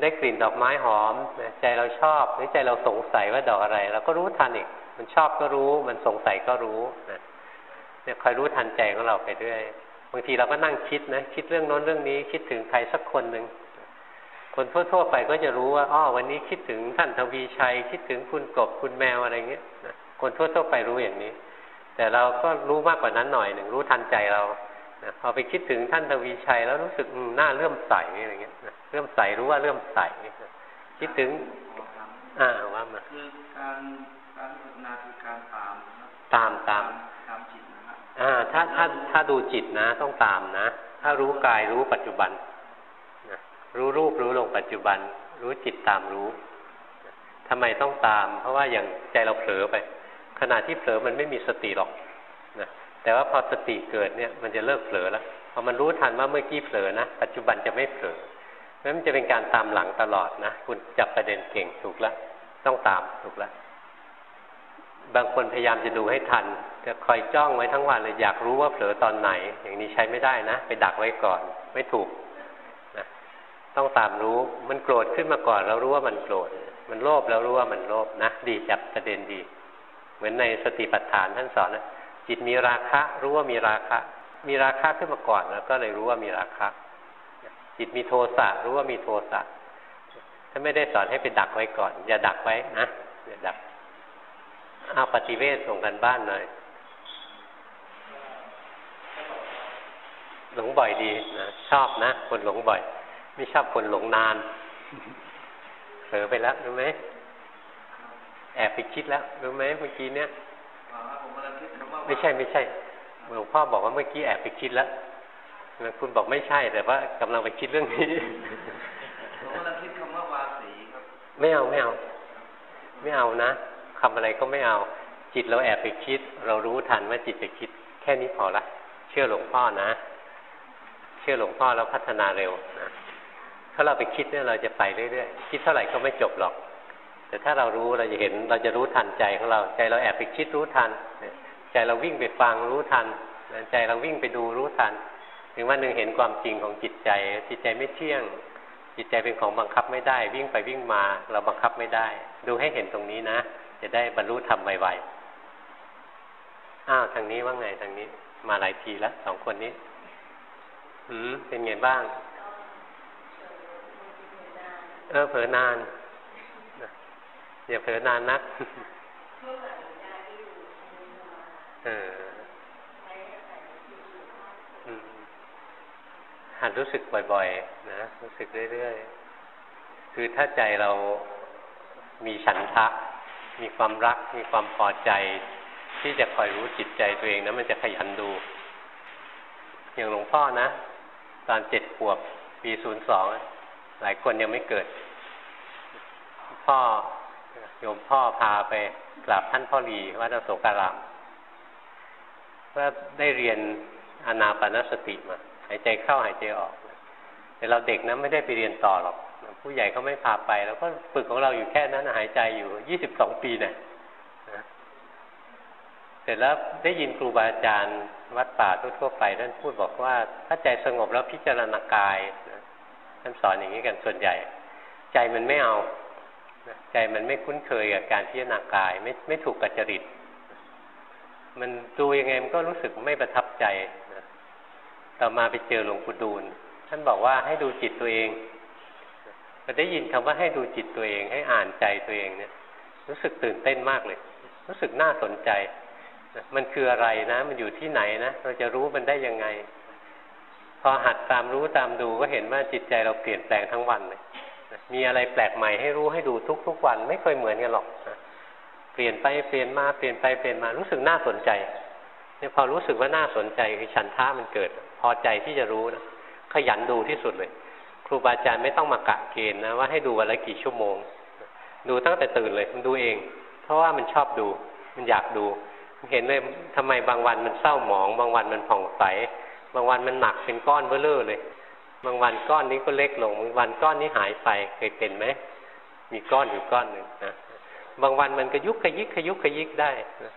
Speaker 1: ได้กลิ่นดอกไม้หอมใจเราชอบหรือใจเราสงสัยว่าดอกอะไร เราก็รู้ทันอีกมันชอบก็รู้ มันสงสัยก็รู้นะ เนี่ยคอยรู้ทันใจของเราไปเรื่อยบางทีเราก็นั่งคิดนะคิดเรื่องโน้นเรื่องนี้ คิดถึงใครสักคนหนึ่งคนทั่วๆไปก็จะรู้ว่าอ๋อวันนี้คิดถึงท่านทวีชัย คิดถึงคุณกบคุณแมวอะไรเงี้ยนะคนทั่วๆไปรู้อย่างนี้ แต่เราก็รู้มากกว่านั้นหน่อยหนึ่งรู้ทันใจเรานะพอไปคิดถึงท่านทวีชัย แล้วรู้สึกหน้าเลื่อมใสอะไรเงี้ยนะเลื่อมใสรู้ว่าเลื่อมใสคิดถึง อ่าว่ามา
Speaker 3: คือการการฝึกนาคือการตามนะครับ
Speaker 1: ตามตาม อ่าถ้าถ้าถ้าดูจิตนะ ต้องตามนะ ถ้ารู้กายรู้ปัจจุบันนะรู้รูปรู้ลงปัจจุบัน รู้จิตตามรู้ทำไมต้องตาม เพราะว่าอย่างใจเราเผลอไป ขณะที่เผลอมันไม่มีสติหรอกนะแต่ว่าพอสติเกิดเนี่ยมันจะเลิกเผลอแล้วพอมันรู้ทันว่าเมื่อกี้เผลอนะปัจจุบันจะไม่เผลอนั้นมันจะเป็นการตามหลังตลอดนะ คุณจับประเด็นเก่งถูกแล้วต้องตามถูกแล้ว บางคนพยายามจะดูให้ทัน จะคอยจ้องไว้ทั้งวันเลยอยากรู้ว่าเผลอตอนไหน อย่างนี้ใช้ไม่ได้นะ ไปดักไว้ก่อน ไม่ถูกนะต้องตามรู้มันโกรธขึ้นมาก่อนเรารู้ว่ามันโกรธ มันโลภแล้วรู้ว่ามันโลภนะ ดีจับประเด็นดี เหมือนในสติปัฏฐานท่านสอนนะจิตมีราคะ รู้ว่ามีราคะ มีราคะขึ้นมาก่อนแล้วก็เลยรู้ว่ามีราคะจิตมีโทสะรู้ว่ามีโทสะถ้าไม่ได้สอนให้ไปดักไว้ก่อน อย่าดักไว้นะอย่าดัก เอาปฏิเวทส่งกันบ้านหน่อย หลงบ่อยดีนะชอบนะ คนหลงบ่อย ไม่ชอบคนหลงนานเผลอไปแล้วรู้ไหมแอบไปคิดแล้วรู้ไหมเมื่อกี้เนี้ย
Speaker 3: อ่าผมกำลังคิดคำว่า
Speaker 1: ไม่ใช่ไม่ใช่หลวงพ่อบอกว่าเมื่อกี้แอบไปคิดแล้วแล้วคุณบอกไม่ใช่ แต่ว่ากำลังไปคิดเรื่องนี้
Speaker 3: ผมกำลังคิดคำว่าวาสีครับ
Speaker 1: ไม่เอาไม่เอา ไม่เอานะ คำอะไรก็ไม่เอา จิตเราแอบไปคิด เรารู้ทันว่าจิตไปคิด แค่นี้พอละ เชื่อหลวงพ่อนะ เชื่อหลวงพ่อแล้วพัฒนาเร็วนะถ้าเราไปคิดเนี่ยเราจะไปเรื่อยๆคิดเท่าไหร่ก็ไม่จบหรอก แต่ถ้าเรารู้เราจะเห็นเราจะรู้ทันใจของเราใจเราแอบไปคิดรู้ทันใจเราวิ่งไปฟังรู้ทันใจเราวิ่งไปดูรู้ทันถึงวันหนึ่งเห็นความจริงของจิตใจ จิตใจไม่เที่ยง จิตใจเป็นของบังคับไม่ได้ วิ่งไปวิ่งมา เราบังคับไม่ได้ ดูให้เห็นตรงนี้นะ จะได้บรรลุธรรมไวๆ อ้าวทางนี้ว่าไงทางนี้ มาหลายทีแล้วสองคนนี้หืมเป็นไงบ้าง เออเผลอนานอย่าเผลอนานนักเอออืมหัดรู้สึกบ่อยๆ นะ รู้สึกเรื่อยๆ คือถ้าใจเรามีฉันทะ มีความรักมีความพอใจ ที่จะคอยรู้จิตใจตัวเองนะมันจะขยันดู อย่างหลวงพ่อนะ ตอนเจ็ดขวบปีศูนย์สองหลายคนยังไม่เกิด พ่อโยมพ่อพาไปกราบท่านพ่อรีวัดโศการามว่าได้เรียนอนาปานสติมา หายใจเข้าหายใจออก แต่เราเด็กนะไม่ได้ไปเรียนต่อหรอก ผู้ใหญ่เขาไม่พาไปเราก็ฝึกของเราอยู่แค่นั้นหายใจอยู่ยี่สิบสองปีเนะ่ยเสร็จแล้วได้ยินครูบาอาจารย์วัดป่าทั่วๆไปท่านพูดบอกว่า ถ้าใจสงบแล้วพิจารณากายท่านสอนอย่างนี้กันส่วนใหญ่ ใจมันไม่เอาใจมันไม่คุ้นเคยกับการพิจารณากายไม่ไม่ถูกกับจริต มันดูยังไงมันก็รู้สึกไม่ประทับใจนะต่อมาไปเจอหลวงปู่ดูลท่านบอกว่าให้ดูจิตตัวเอง พอได้ยินคำว่าให้ดูจิตตัวเอง ให้อ่านใจตัวเองเนี่ย รู้สึกตื่นเต้นมากเลย รู้สึกน่าสนใจมันคืออะไรนะ มันอยู่ที่ไหนนะ เราจะรู้มันได้ยังไง พอหัดตามรู้ตามดูก็เห็นว่าจิตใจเราเปลี่ยนแปลงทั้งวันเลยมีอะไรแปลกใหม่ให้รู้ให้ดูทุกๆวัน ไม่เคยเหมือนกันหรอกเปลี่ยนไปเปลี่ยนมาเปลี่ยนไปเปลี่ยนมารู้สึกน่าสนใจเนี่ยพอรู้สึกว่าน่าสนใจคือฉันท่ามันเกิด พอใจที่จะรู้นะขยันดูที่สุดเลย รูบาอาจารย์ไม่ต้องมากะเกณฑ์นะว่าให้ดูวันละกี่ชั่วโมง ดูตั้งแต่ตื่นเลยมันดูเอง เพราะว่ามันชอบดู มันอยากดู เห็นเลยทำไมบางวันมันเศร้าหมอง บางวันมันผ่องใส บางวันมันหนักเป็นก้อนเบ้อเร่อเลย บางวันก้อนนี้ก็เล็กลง บางวันก้อนนี้หายไปเคยเป็นไหม มีก้อนอยู่ก้อนหนึ่งนะ บางวันมันก็ยุกขยิกขยุกขยิกได้นะ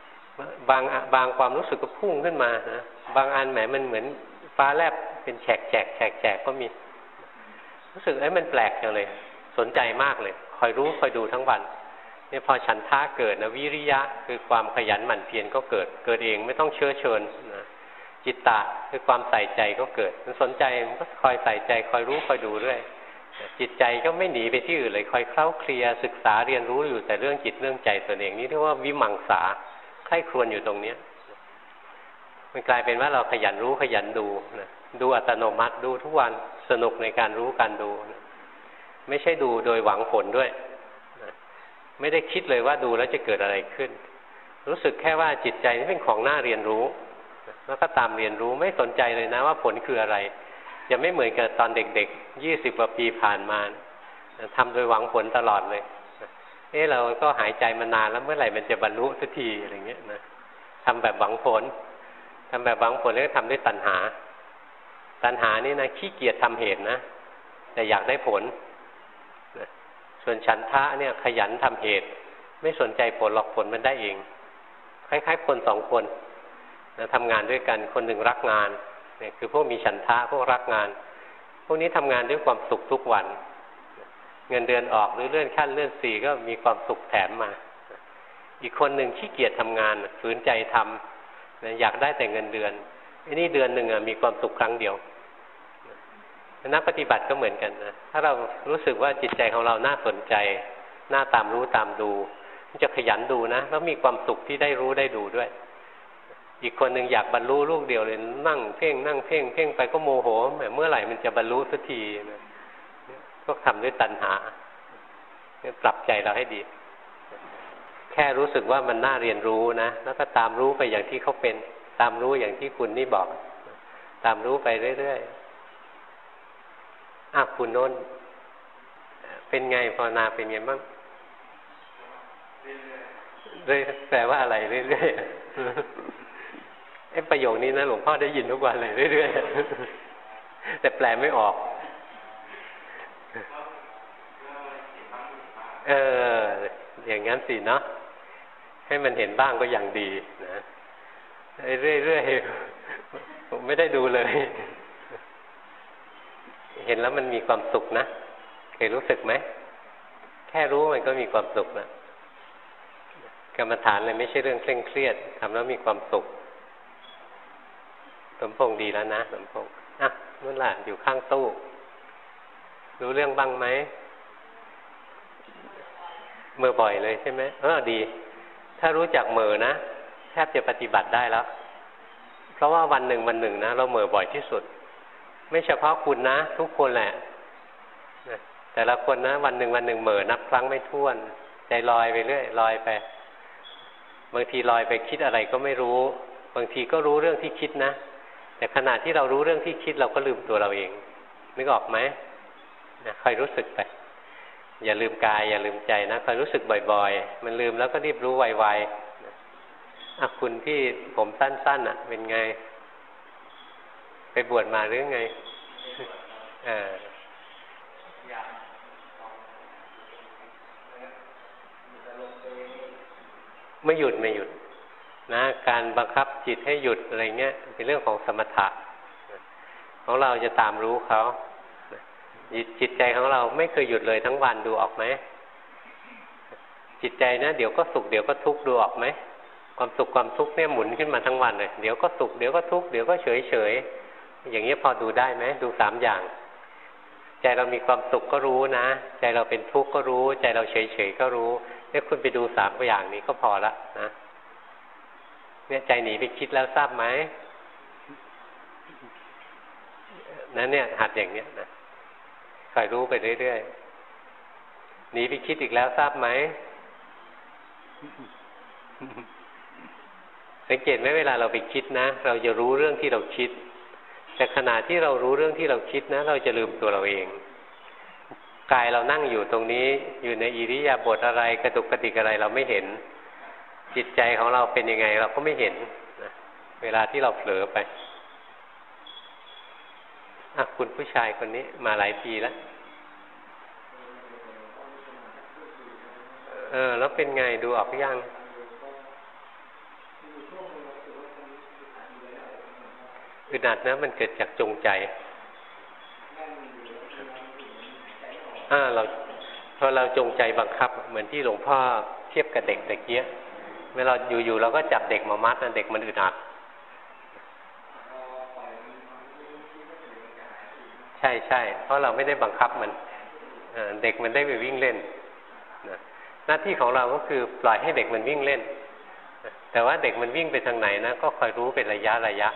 Speaker 1: บางบางความรู้สึกก็พุ่งขึ้นมานะ บางอันแหมมันเหมือนฟ้าแลบเป็นแฉกแฉกแฉกแฉกก็มี รู้สึกไอ้มันแปลกจังเลย สนใจมากเลย คอยรู้คอยดูทั้งวันเนี่ยพอฉันท่าเกิดนะวิริยะคือความขยันหมั่นเพียรก็เกิด เกิดเองไม่ต้องเชื้อเชิญนะจิตตะคือความใส่ใจก็เกิด มันสนใจมันก็คอยใส่ใจ คอยรู้คอยดูเรื่อยจิตใจก็ไม่หนีไปที่อื่นเลยคอยเคล้าเคลียศึกษาเรียนรู้อยู่แต่เรื่องจิตเรื่องใจตัวเองนี่เรียกว่าวิมังสาใคร่ครวญอยู่ตรงเนี้ยมันกลายเป็นว่าเราขยันรู้ขยันดูนะดูอัตโนมัติดูทุกวัน สนุกในการรู้การดู ไม่ใช่ดูโดยหวังผลด้วย ไม่ได้คิดเลยว่าดูแล้วจะเกิดอะไรขึ้น รู้สึกแค่ว่าจิตใจนี่เป็นของน่าเรียนรู้ แล้วก็ตามเรียนรู้ไม่สนใจเลยนะว่าผลคืออะไร จะไม่เหมือนกับตอนเด็กๆยี่สิบกว่าปีผ่านมาทำโดยหวังผลตลอดเลย เอ๊ะเราก็หายใจมานานแล้วเมื่อไหร่มันจะบรรลุสักทีอะไรเงี้ยนะทำแบบหวังผลทำแบบหวังผลแล้วทำด้วยตัณหา ตัณหานี่นะขี้เกียจทำเหตุนะ แต่อยากได้ผลนะส่วนฉันทะเนี่ยขยันทำเหตุ ไม่สนใจผลหรอกผลมันได้เอง คล้าย ๆ คนสองคนนะทำงานด้วยกันคนหนึ่งรักงานเนี่ยคือพวกมีฉันทะพวกรักงาน พวกนี้ทำงานด้วยความสุขทุกวัน เงินเดือนออกหรือเลื่อนขั้นเลื่อนสี่ก็มีความสุขแถมมา อีกคนหนึ่งขี้เกียจทำงานฝืนใจทำอยากได้แต่เงินเดือน อันนี้เดือนหนึ่งมีความสุขครั้งเดียวนักปฏิบัติก็เหมือนกันนะ ถ้าเรารู้สึกว่าจิตใจของเราน่าสนใจ น่าตามรู้ตามดูมันจะขยันดูนะ แล้วมีความสุขที่ได้รู้ได้ดูด้วย อีกคนหนึ่งอยากบรรลุลูกเดียวเลยนั่งเพ่งนั่งเพ่งเพ่งไปก็โมโหแหมเมื่อไหร่มันจะบรรลุสักทีนะก็ทำด้วยตัณหาปรับใจเราให้ดี แค่รู้สึกว่ามันน่าเรียนรู้นะ แล้วก็ตามรู้ไปอย่างที่เขาเป็น ตามรู้อย่างที่คุณนี่บอก ตามรู้ไปเรื่อยๆอะคุณโน้น เป็นไงภาวนาเป็นไงบ้างเรื่อยแปลว่าอะไรเรื่อยๆไอ้ประโยคนี้นะหลวงพ่อได้ยินทุกวันเลยเรื่อยๆแต่แปลไม่ออก เออ อย่างนั้นสิเนาะให้มันเห็นบ้างก็ย่างดีนะ เรื่อยๆผมไม่ได้ดูเลย เห็นแล้วมันมีความสุขนะเคยรู้สึกไหมแค่รู้มันก็มีความสุขนะกรรมฐานเลยไม่ใช่เรื่องเคร่งเครียดทำแล้วมีความสุขสมพงษ์ดีแล้วนะสมพงษ์อะนู่นแหละอยู่ข้างตู้ รู้เรื่องบ้างไหมเมื่อบ่อยเลยใช่ไหมเออดี ถ้ารู้จักเมื่อนะ แทบจะปฏิบัติได้แล้ว เพราะว่าวันหนึ่งวันหนึ่งนะเราเหม่อบ่อยที่สุด ไม่เฉพาะคุณนะ ทุกคนแหละแต่ละคนนะ วันหนึ่งวันหนึ่งเหม่อนับครั้งไม่ถ้วน ใจลอยไปเรื่อยลอยไป บางทีลอยไปคิดอะไรก็ไม่รู้ บางทีก็รู้เรื่องที่คิดนะแต่ขณะที่เรารู้เรื่องที่คิดเราก็ลืมตัวเราเอง นึกออกไหมนะคอยรู้สึกไป อย่าลืมกาย อย่าลืมใจนะคอยรู้สึกบ่อย ๆ มันลืมแล้วก็รีบรู้ไวๆ อะคุณที่ผมสั้นๆอะ เป็นไง ไปบวชมาหรือไงอ่าไม่หยุดไม่หยุด นะ การบังคับจิตให้หยุดอะไรเงี้ย เป็นเรื่องของสมถะของเราจะตามรู้เขาจิตใจของเราไม่เคยหยุดเลยทั้งวันดูออกไหมจิตใจนะเดี๋ยวก็สุขเดี๋ยวก็ทุกข์ดูออกไหม ความสุขความทุกข์เนี่ยหมุนขึ้นมาทั้งวันเลยเดี๋ยวก็สุขเดี๋ยวก็ทุกข์เดี๋ยวก็เฉยเฉยอย่างนี้พอดูได้ไหมดูสามอย่าง ใจเรามีความสุขก็รู้นะ ใจเราเป็นทุกข์ก็รู้ ใจเราเฉยเฉยก็รู้เนี่ยคุณไปดูสามอย่างนี้ก็พอละนะเนี่ยใจหนีไปคิดแล้วทราบไหมนั่นเนี่ยหัดอย่างเนี้ยนะคอยรู้ไปเรื่อยๆหนีไปคิดอีกแล้วทราบไหม สังเกตไหมเวลาเราไปคิดนะ เราจะรู้เรื่องที่เราคิด แต่ขณะที่เรารู้เรื่องที่เราคิดนะ เราจะลืมตัวเราเองกายเรานั่งอยู่ตรงนี้อยู่ในอิริยาบถอะไรกระตุกกระดิกอะไรเราไม่เห็น จิตใจของเราเป็นยังไง เราก็ไม่เห็นนะเวลาที่เราเผลอไปอะคุณผู้ชายคนนี้มาหลายปีแล้วเออ แล้วเป็นไงดูออกยัง อึดอัดนะมันเกิดจากจงใจอ่าเราอเราจงใจบังคับ เหมือนที่หลวงพ่อเทียบกับเด็กตะเกียเวลาอยู่ๆเราก็จับเด็กมามัดนะเด็กมันอึดอัดใช่ใช่เพราะเราไม่ได้บังคับมันเด็กมันได้ไปวิ่งเล่นนะหน้าที่ของเราก็คือปล่อยให้เด็กมันวิ่งเล่น แต่ว่าเด็กมันวิ่งไปทางไหนนะก็คอยรู้เป็นระยะระยะ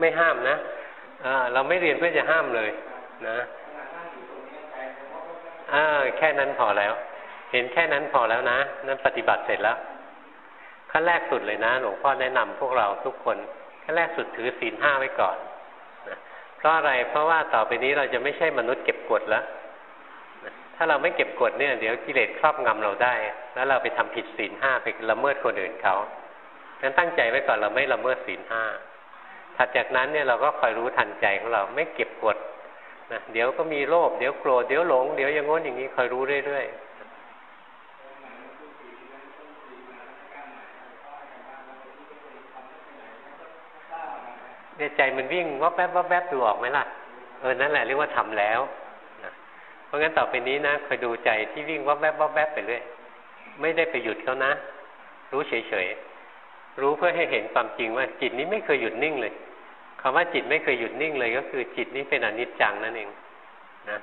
Speaker 1: ไม่ห้ามนะเราไม่เรียนเพื่อจะห้ามเลยนะอ่าแค่นั้นพอแล้ว เห็นแค่นั้นพอแล้วนะนั้นปฏิบัติเสร็จแล้วขั้นแรกสุดเลยนะหลวงพ่อแนะนำพวกเราทุกคนขั้นแรกสุดถือศีลห้าไว้ก่อนนะเพราะอะไรเพราะว่าต่อไปนี้เราจะไม่ใช่มนุษย์เก็บกดแล้วถ้าเราไม่เก็บกดเนี่ยเดี๋ยวกิเลสครอบงำเราได้ แล้วเราไปทำผิดศีลห้าไปละเมิดคนอื่นเขางั้นตั้งใจไว้ก่อนเราไม่ละเมิดศีลห้า ถัดจากนั้นเนี่ยเราก็คอยรู้ทันใจของเราไม่เก็บกดนะเดี๋ยวก็มีโลภเดี๋ยวโกรธเดี๋ยวหลง เดี๋ยวอย่างง้นอย่างนี้คอยรู้เรื่อยๆเนี่ยใจมันวิ่งวับแวบวับแวบดูออกไหมล่ะ เออ นั่นแหละเรียกว่าทำแล้วนะเพราะงั้นต่อไปนี้นะคอยดูใจที่วิ่งวับแวบวับแวบไปเรื่อย ไม่ได้ไปหยุดเขานะ รู้เฉยๆ รู้เพื่อให้เห็นความจริงว่าจิตนี้ไม่เคยหยุดนิ่งเลยคำว่าจิตไม่เคยหยุดนิ่งเลยก็คือจิตนี้เป็นอนิจจังนั่นเองนะ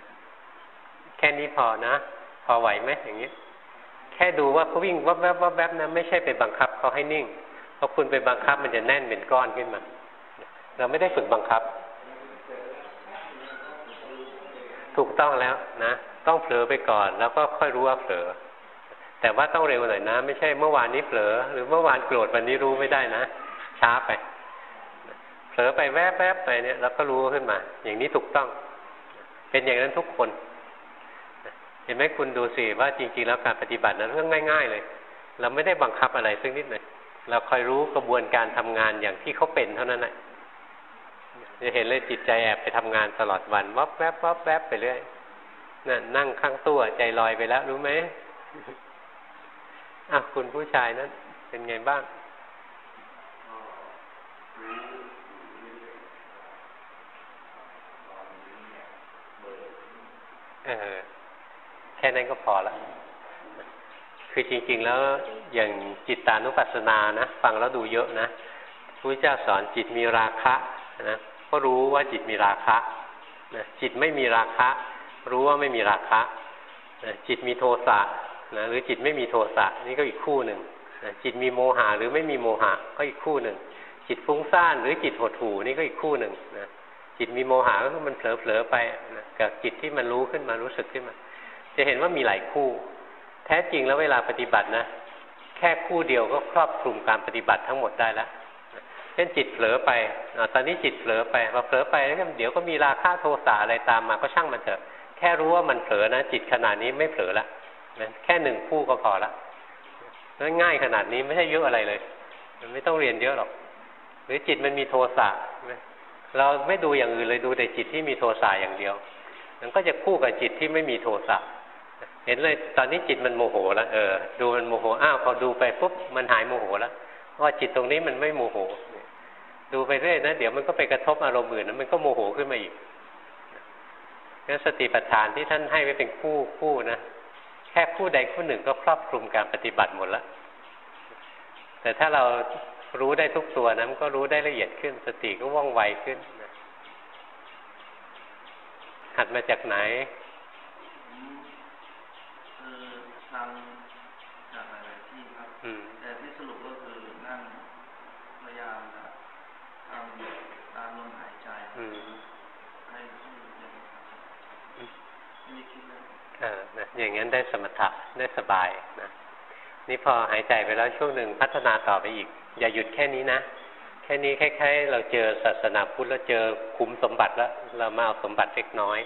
Speaker 1: แค่นี้พอนะ พอไหวไหมอย่างนี้แค่ดูว่าเขาวิ่งวับแวบวับแวบนะไม่ใช่ไปบังคับเขาให้นิ่ง เพราะคุณไปบังคับมันจะแน่นเป็นก้อนขึ้นมา เราไม่ได้ฝึกบังคับ ถูกต้องแล้วนะ ต้องเผลอไปก่อนแล้วก็ค่อยรู้ว่าเผลอ แต่ว่าต้องเร็วหน่อยนะ ไม่ใช่เมื่อวานนี้เผลอ หรือเมื่อวานโกรธวันนี้รู้ไม่ได้นะ ช้าไปเผลอไปแวบแวบไปเนี่ยแล้วก็รู้ขึ้นมา อย่างนี้ถูกต้อง เป็นอย่างนั้นทุกคน เห็นไหมคุณดูสิว่าจริงๆแล้วการปฏิบัตินั้นเรื่องง่าย ๆ เลย เราไม่ได้บังคับอะไรสักนิดหน่อยเราคอยรู้กระบวนการทำงานอย่างที่เขาเป็นเท่านั้นแหละจะเห็นเลยจิตใจแอบไปทำงานตลอดวันวับแวบวับแวบไปเรื่อยนั่นนั่งข้างตัวใจลอยไปแล้วรู้ไหม อะคุณผู้ชายนั้น เป็นไงบ้างเออแค่นั้นก็พอละคือจริง ๆ แล้วอย่างจิตตานุปัสสนานะฟังแล้วดูเยอะนะพระเจ้าสอนจิตมีราคะนะก็รู้ว่าจิตมีราคะนะจิตไม่มีราคะ รู้ว่าไม่มีราคะนะจิตมีโทสะ นะหรือจิตไม่มีโทสะนี่ก็อีกคู่หนึ่งนะจิตมีโมหะหรือไม่มีโมหะ ก็อีกคู่หนึ่ง จิตฟุ้งซ่านหรือจิตหดหู่นี่ก็อีกคู่หนึ่งนะจิตมีโมหะก็คือมันเผลอๆไปนะกับจิตที่มันรู้ขึ้นมารู้สึกขึ้นมา จะเห็นว่ามีหลายคู่ แท้จริงแล้วเวลาปฏิบัตินะ แค่คู่เดียวก็ครอบคลุมการปฏิบัติทั้งหมดได้แล้วเช่นจิตเผลอไปตอนนี้จิตเผลอไปพอเผลอไปแล้วเดี๋ยวก็มีราคะโทสะอะไรตามมาก็ช่างมันเถอะ แค่รู้ว่ามันเผลอนะจิตขนาดนี้ไม่เผลอละ แค่หนึ่งคู่ก็พอละง่ายขนาดนี้ไม่ใช่เยอะอะไรเลย มันไม่ต้องเรียนเยอะหรอก หรือจิตมันมีโทสะเราไม่ดูอย่างอื่นเลยดูแต่จิตที่มีโทสะอย่างเดียว มันก็จะคู่กับจิตที่ไม่มีโทสะเห็นเลยตอนนี้จิตมันโมโหแล้วเออดูมันโมโหอ้าวพอดูไปปุ๊บมันหายโมโหแล้วว่าจิตตรงนี้มันไม่โมโหดูไปเรื่อยนะเดี๋ยวมันก็ไปกระทบอารมณ์อื่นแล้วมันก็โมโหขึ้นมาอีกงั้นสติปัฏฐานที่ท่านให้ไว้เป็นคู่คู่นะ แค่คู่ใดคู่หนึ่งก็ครอบคลุมการปฏิบัติหมดแล้ว แต่ถ้าเรารู้ได้ทุกตัวนะมันก็รู้ได้ละเอียดขึ้น สติก็ว่องไวขึ้นหัดมาจากไหน
Speaker 3: ทาง
Speaker 1: อย่างนั้นได้สมถะได้สบายนะนี่พอหายใจไปแล้วช่วงหนึ่งพัฒนาต่อไปอีก อย่าหยุดแค่นี้นะ แค่นี้คล้ายๆเราเจอศาสนาพุทธแล้วเจอคุ้มสมบัติแล้ว เรามาเอาสมบัติเล็กน้อย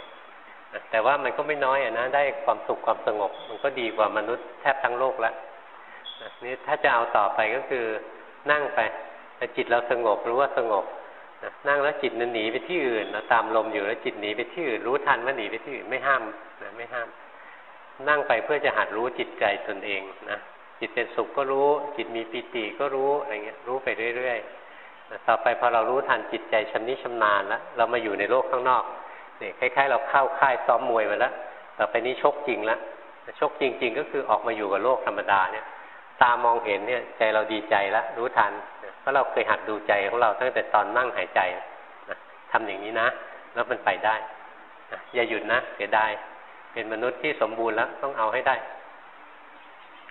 Speaker 1: แต่ว่ามันก็ไม่น้อยอะนะได้ความสุขความสงบ มันก็ดีกว่ามนุษย์แทบทั้งโลกแล้วนี่ถ้าจะเอาต่อไปก็คือนั่งไปแต่จิตเราสงบรู้ว่าสงบนั่งแล้วจิตมันหนีไปที่อื่นเราตามลมอยู่แล้วจิตหนีไปที่อื่นรู้ทันว่าหนีไปที่อื่นไม่ห้ามนะไม่ห้าม นั่งไปเพื่อจะหัดรู้จิตใจตนเองนะจิตเป็นสุขก็รู้ จิตมีปิติก็รู้อะไรเงี้ยรู้ไปเรื่อยๆต่อไปพอเรารู้ทันจิตใจชำนิชำนาญแล้วเรามาอยู่ในโลกข้างนอกเนี่ยคล้ายๆ เราเข้าค่ายซ้อมมวยมาแล้วต่อไปนี้ชกจริงแล้วชกจริง ๆ ก็คือออกมาอยู่กับโลกธรรมดาเนี่ย ตามองเห็นเนี่ยใจเราดีใจแล้วรู้ทันเพราะเราเคยหัดดูใจของเราตั้งแต่ตอนนั่งหายใจนะทำอย่างนี้นะ แล้วมันไปได้นะอย่าหยุดนะเสียดาย เป็นมนุษย์ที่สมบูรณ์แล้ว ต้องเอาให้ได้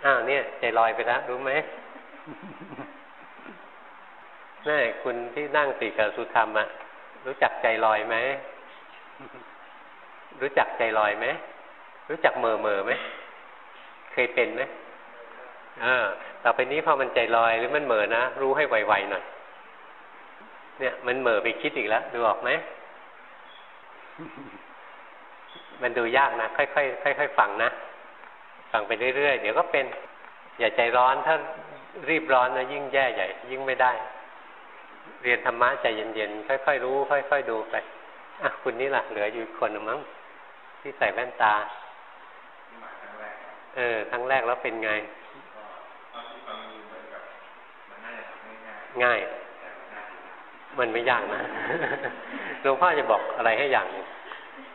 Speaker 1: อ้าวเนี่ย ใจลอยไปแล้ว รู้ไหมนี่คุณที่นั่งติกับสุธรรมอะรู้จักใจลอยไหม รู้จักใจลอยไหม รู้จักเมอเมอไหม เคยเป็นไหมอ่าต่อไปนี้พอมันใจลอยหรือมันเหม่อนะ รู้ให้ไวๆหน่อย เนี่ย มันเหม่อไปคิดอีกแล้ว ดูออกไหม มันดูยากนะ ค่อยๆค่อยๆฟังนะ ฟังไปเรื่อยๆ เดี๋ยวก็เป็น อย่าใจร้อน ถ้ารีบร้อนนะยิ่งแย่ใหญ่ ยิ่งไม่ได้ เรียนธรรมะใจเย็นๆ ค่อยๆรู้ ค่อยๆดูไป อะคุณนี่ล่ะ เหลืออยู่คนหนึ่งมั้งที่ใส่แว่นตา เออ ครั้งแรกแล้วเป็นไง ง่าย มันไม่ยากนะ หลวงพ่อจะบอกอะไรให้อย่าง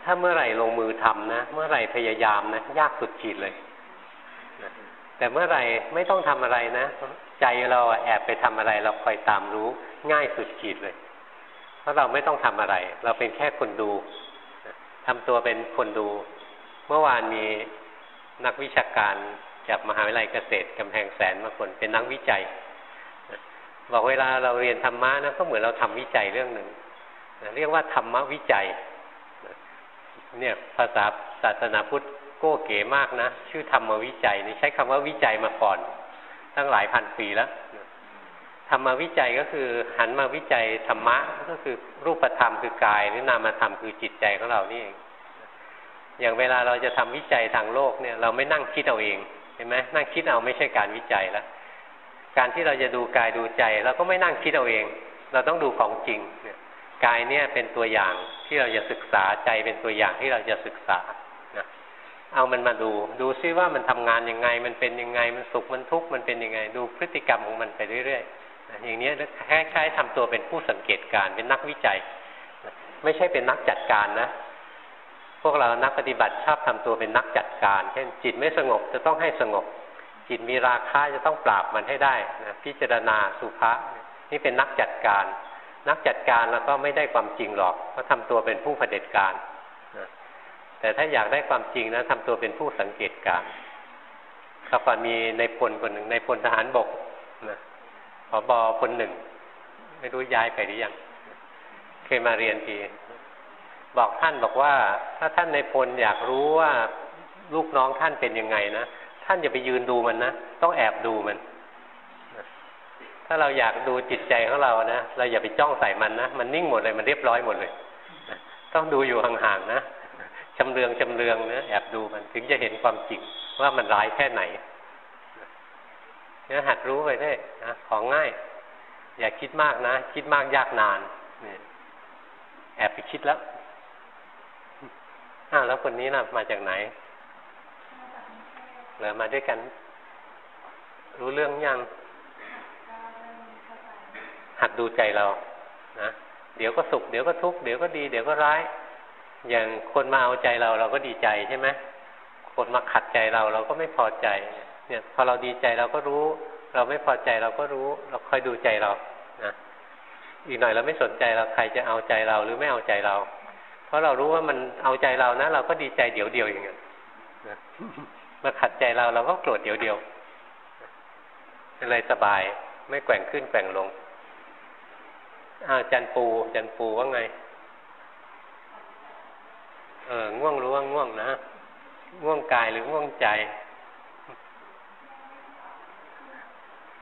Speaker 1: ถ้าเมื่อไหร่ลงมือทำนะ เมื่อไหร่พยายามนะ ยากสุดขีดเลย แต่เมื่อไหร่ไม่ต้องทำอะไรนะ ใจเราแอบไปทำอะไร เราคอยตามรู้ ง่ายสุดขีดเลย เพราะเราไม่ต้องทำอะไร เราเป็นแค่คนดูทำตัวเป็นคนดู เมื่อวานมีนักวิชาการจากมหาวิทยาลัยเกษตรกำแพงแสนมาคนเป็นนักวิจัย บอกเวลาเราเรียนธรรมะนะก็เหมือนเราทำวิจัยเรื่องหนึ่งเรียกว่าธรรมวิจัย เนี่ยภาษาศาสนาพุทธโก้เก๋มากนะ ชื่อธรรมวิจัยนี่ใช้คำว่าวิจัยมาก่อน ตั้งหลายพันปีแล้วธรรมวิจัยก็คือหันมาวิจัยธรรมะก็คือรูปธรรมคือกายหรือนามธรรมคือจิตใจของเรานี่เองอย่างเวลาเราจะทำวิจัยทางโลกเนี่ย เราไม่นั่งคิดเอาเองเห็นไหมนั่งคิดเอาไม่ใช่การวิจัยแล้วการที่เราจะดูกายดูใจ เราก็ไม่นั่งคิดเอาเอง เราต้องดูของจริง กายเนี่ยเป็นตัวอย่างที่เราจะศึกษาใจเป็นตัวอย่างที่เราจะศึกษานะเอามันมาดู ดูซิว่ามันทำงานยังไง มันเป็นยังไงมันสุขมันทุกข์มันเป็นยังไง ดูพฤติกรรมของมันไปเรื่อยๆอย่างนี้คล้ายๆทำตัวเป็นผู้สังเกตการเป็นนักวิจัยนะไม่ใช่เป็นนักจัดการนะ พวกเรานักปฏิบัติชอบทำตัวเป็นนักจัดการ เช่นจิตไม่สงบจะต้องให้สงบ จิตมีราคะจะต้องปราบมันให้ได้นะพิจารณาสุภาษนี่เป็นนักจัดการ นักจัดการแล้วก็ไม่ได้ความจริงหรอกเพราะทำตัวเป็นผู้เผด็จการนะแต่ถ้าอยากได้ความจริงนะทำตัวเป็นผู้สังเกตการข้าพมีในพลคนหนึ่งในพลทหารบกนะผบคนหนึ่ง ไม่รู้ย้ายไปหรือยัง เคยมาเรียนที บอกท่านบอกว่า ถ้าท่านในพลอยากรู้ว่าลูกน้องท่านเป็นยังไงนะ ท่านอย่าไปยืนดูมันนะ ต้องแอบดูมัน ถ้าเราอยากดูจิตใจของเรานะเราอย่าไปจ้องใส่มันนะมันนิ่งหมดเลยมันเรียบร้อยหมดเลย ต้องดูอยู่ห่างๆนะชำเลืองชำเลืองนะแอบดูมันถึงจะเห็นความจริงว่ามันร้ายแค่ไหนเนี่ยหัดรู้ไปได้นะของง่าย อย่าคิดมากนะ คิดมากยากนานนี่แอบไปคิดแล้วอ้าวแล้วคนนี้นะมาจากไหนเหลือมาด้วยกัน รู้เรื่องยัง หัดดูใจเรานะเดี๋ยวก็สุขเดี๋ยวก็ทุกข์เดี๋ยวก็ดีเดี๋ยวก็ร้าย อย่างคนมาเอาใจเราเราก็ดีใจใช่ไหมคนมาขัดใจเราเราก็ไม่พอใจ เนี่ยพอเราดีใจเราก็รู้ เราไม่พอใจเราก็รู้ เราคอยดูใจเรานะอีกหน่อยเราไม่สนใจเราใครจะเอาใจเราหรือไม่เอาใจเรา เพราะเรารู้ว่ามันเอาใจเรานะ เราก็ดีใจเดี๋ยวเดียวอย่างเงี้ยมาขัดใจเราเราก็โกรธเดี๋ยวเดียวอะไรสบายไม่แกว่งขึ้นแกว่งลง อ้าวจันปูจันปูว่าไง เออ ง่วงรู้ว่าง่วงนะ ง่วงกายหรือง่วงใจ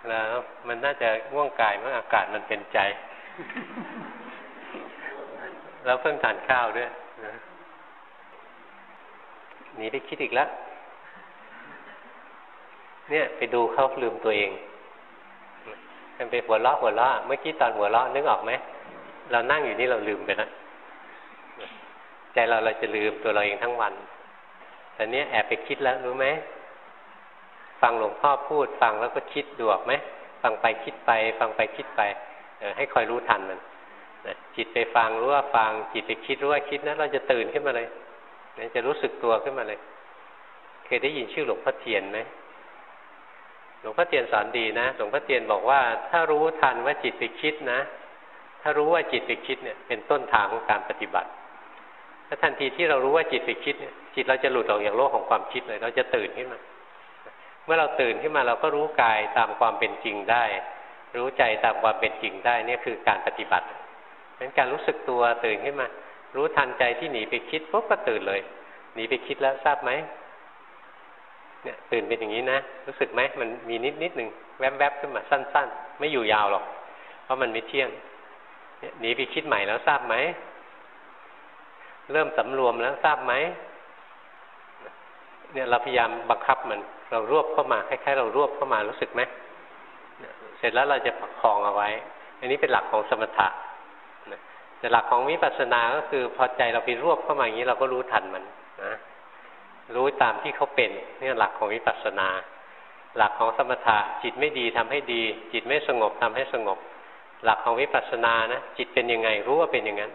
Speaker 1: แล้ว มันน่าจะง่วงกายเมื่ออากาศมันเป็นใจ แล้วเพิ่งทานข้าวด้วยหนีไปคิดอีกแล้ว เนี่ย ไปดูเขาลืมตัวเอง มันไปหัวเราะหัวเราะเมื่อกี้ตอนหัวเราะนึกออกไหมเรานั่งอยู่นี่เราลืมไปนะใจเราเราจะลืมตัวเราเองทั้งวันแต่เนี้ยแอบไปคิดแล้วรู้ไหมฟังหลวงพ่อพูดฟังแล้วก็คิดดูออกไหมฟังไปคิดไป ฟังไปคิดไปให้คอยรู้ทันมันจิตไปฟังรู้ว่าฟังจิตไปคิดรู้ว่าคิดนะเราจะตื่นขึ้นมาเลยจะรู้สึกตัวขึ้นมาเลย เคยได้ยินชื่อหลวงพ่อเทียนไหม หลวงพ่อเทียนสอนดีนะ หลวงพ่อเทียนบอกว่า ถ้ารู้ทันว่าจิตไปคิดนะ ถ้ารู้ว่าจิตไปคิดเนี่ย เป็นต้นทางของการปฏิบัติ ถ้าทันทีที่เรารู้ว่าจิตไปคิดเนี่ย จิตเราจะหลุดออกจากโลกของความคิดเลย เราจะตื่นขึ้นมา เมื่อเราตื่นขึ้นมาเราก็รู้กายตามความเป็นจริงได้ รู้ใจตามความเป็นจริงได้นี่คือการปฏิบัติเป็นการรู้สึกตัวตื่นขึ้นมา รู้ทันใจที่หนีไปคิดปุ๊บก็ตื่นเลย หนีไปคิดแล้วทราบไหม เนี่ยตื่นเป็นอย่างนี้นะ รู้สึกไหมมันมีนิดนิดหนึ่งแวบๆขึ้นมาสั้น ๆ ไม่อยู่ยาวหรอก เพราะมันไม่เที่ยงหนีไปคิดใหม่แล้วทราบไหม เริ่มสำรวมแล้วทราบไหมเนี่ยเราพยายามบังคับมันเรารวบเข้ามาคล้ายๆเรารวบเข้ามารู้สึกไหมเสร็จแล้วเราจะประคองเอาไว้ อันนี้เป็นหลักของสมถะแต่หลักของวิปัสสนาก็คือพอใจเราไปรวบเข้ามาอย่างนี้เราก็รู้ทันมัน รู้ตามที่เขาเป็นนี่หลักของวิปัสสนา หลักของสมถะจิตไม่ดีทำให้ดี จิตไม่สงบทำให้สงบ หลักของวิปัสสนานะจิตเป็นยังไงรู้ว่าเป็นอย่างนั้น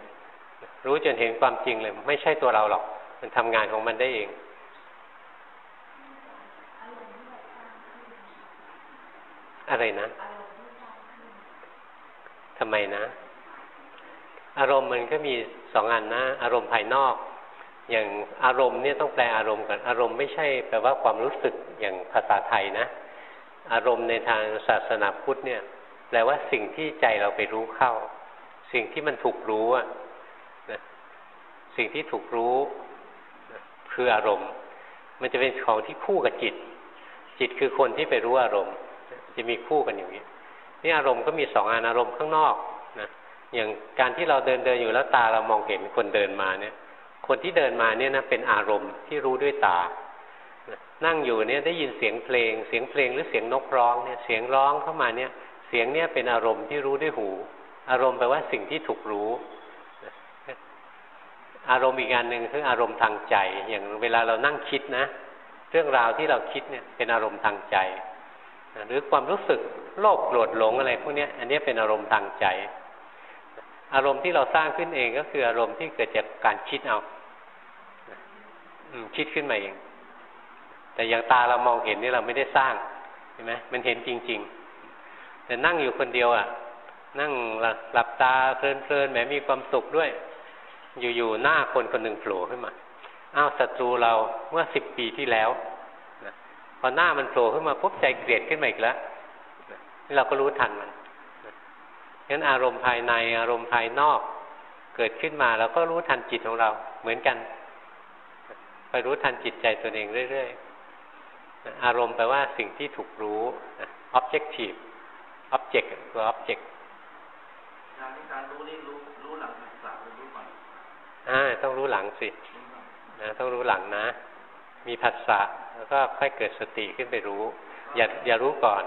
Speaker 1: รู้จนเห็นความจริงเลย ไม่ใช่ตัวเราหรอก มันทำงานของมันได้เองอะไรนะทำไมนะ อารมณ์มันก็มีสองอันนะ อารมณ์ภายนอก อย่างอารมณ์เนี่ยต้องแปลอารมณ์ก่อนอารมณ์ไม่ใช่แปลว่าความรู้สึกอย่างภาษาไทยนะ อารมณ์ในทางศาสนาพุทธเนี่ย แปลว่าสิ่งที่ใจเราไปรู้เข้า สิ่งที่มันถูกรู้อะนะสิ่งที่ถูกรู้คืออารมณ์ มันจะเป็นของที่คู่กับจิต จิตคือคนที่ไปรู้อารมณ์ จะมีคู่กันอย่างนี้นี่อารมณ์ก็มีสองอารมณ์ข้างนอกนะอย่างการที่เราเดินเดินอยู่แล้วตาเรามองเห็นคนเดินมาเนี่ย คนที่เดินมาเนี่ยนะเป็นอารมณ์ที่รู้ด้วยตา นั่งอยู่เนี่ยได้ยินเสียงเพลง เสียงเพลงหรือเสียงนกร้องเนี่ยเสียงร้องเข้ามาเนี่ยเสียงเนี่ยเป็นอารมณ์ที่รู้ด้วยหู อารมณ์แปลว่าสิ่งที่ถูกรู้ อารมณ์อีกการหนึ่งคืออารมณ์ทางใจ อย่างเวลาเรานั่งคิดนะ เรื่องราวที่เราคิดเนี่ยเป็นอารมณ์ทางใจหรือความรู้สึกโลภโกรธหลงอะไรพวกนี้อันนี้เป็นอารมณ์ทางใจ อารมณ์ที่เราสร้างขึ้นเองก็คืออารมณ์ที่เกิดจากการคิดเอาคิดขึ้นมาเอง แต่อย่างตาเรามองเห็นนี่เราไม่ได้สร้างเห็นไหมมันเห็นจริง ๆ แต่นั่งอยู่คนเดียวอะ นั่งหลับตาเพลินๆแหมมีความสุขด้วย อยู่ๆหน้าคนคนหนึ่งโผล่ขึ้นมาอ้าวศัตรูเราเมื่อสิบปีที่แล้วพอหน้ามันโผล่ขึ้นมาปุ๊บใจเกลียดขึ้นมาอีกแล้วเราก็รู้ทันมัน งั้นอารมณ์ภายในอารมณ์ภายนอก เกิดขึ้นมาเราก็รู้ทันจิตของเราเหมือนกันไปรู้ทันจิตใจตัวเองเรื่อยๆ อารมณ์แปลว่าสิ่งที่ถูกรู้ objective object ตัว object
Speaker 3: การรู้นี่รู้รู้หลังศึกษาหรือรู้ก่อน
Speaker 1: อ่าต้องรู้หลังสินะต้องรู้หลังนะ มีผัสสะแล้วก็ค่อยเกิดสติขึ้นไปรู้ อย่าอย่ารู้ก่อน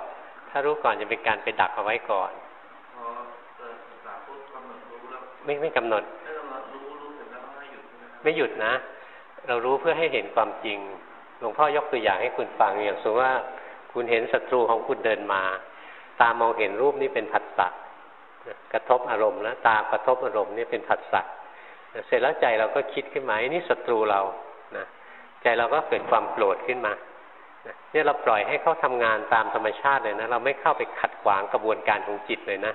Speaker 1: ถ้ารู้ก่อนจะเป็นการไปดักเอาไว้ก่อน ไม่ไม่กำหนด ไม่หยุดนะ เรารู้เพื่อให้เห็นความจริง หลวงพ่อยกตัวอย่างให้คุณฟังอย่างสมมติว่าคุณเห็นศัตรูของคุณเดินมา ตามองเห็นรูปนี้เป็นผัสสะกระทบอารมณ์แล้วตากระทบอารมณ์นี่เป็นผัสสะเสร็จแล้วใจเราก็คิดขึ้นมานี่ศัตรูเรานะใจเราก็เกิดความโกรธขึ้นมาเนี่ยเราปล่อยให้เขาทำงานตามธรรมชาติเลยนะ เราไม่เข้าไปขัดขวางกระบวนการของจิตเลยนะ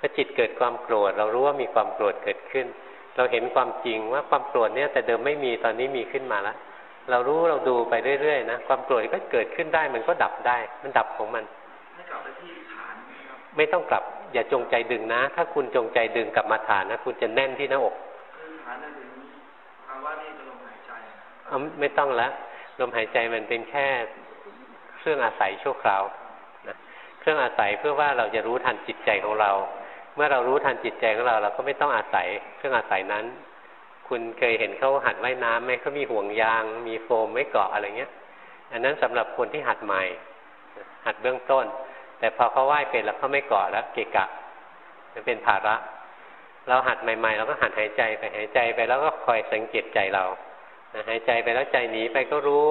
Speaker 1: พอจิตเกิดความโกรธ เรารู้ว่ามีความโกรธเกิดขึ้น เราเห็นความจริงว่าความโกรธเนี่ยแต่เดิมไม่มีตอนนี้มีขึ้นมาแล้วเรารู้เราดูไปเรื่อยๆนะความโกรธก็เกิดขึ้นได้มันก็ดับได้ มันดับของมัน
Speaker 3: ไม่กลับไปที่ฐาน
Speaker 1: ไม่ต้องกลับอย่าจงใจดึงนะ ถ้าคุณจงใจดึงกลับมาฐานนะคุณจะแน่นที่หน้าอก
Speaker 3: คือฐานนั่นถึงภาวะนี่เป็นลมหายใจ
Speaker 1: อ๋อไม่ต้องแล้วลมหายใจมันเป็นแค่เครื่องอาศัยชั่วคราวนะเครื่องอาศัยเพื่อว่าเราจะรู้ทันจิตใจของเรา เมื่อเรารู้ทันจิตใจของเราเราก็ไม่ต้องอาศัยเครื่องอาศัยนั้น คุณเคยเห็นเขาหัดว่ายน้ำไหมเขามีห่วงยาง มีโฟมไม่เกาะอะไรเงี้ย อันนั้นสำหรับคนที่หัดใหม่ หัดเบื้องต้น แต่พอเขาว่ายเป็นแล้วเขาไม่เกาะแล้วเกะกะมันเป็นภาระ เราหัดใหม่ ๆ เราก็หัดหายใจไปหายใจไปแล้วก็คอยสังเกตใจเราหายใจไปแล้วใจหนีไปก็รู้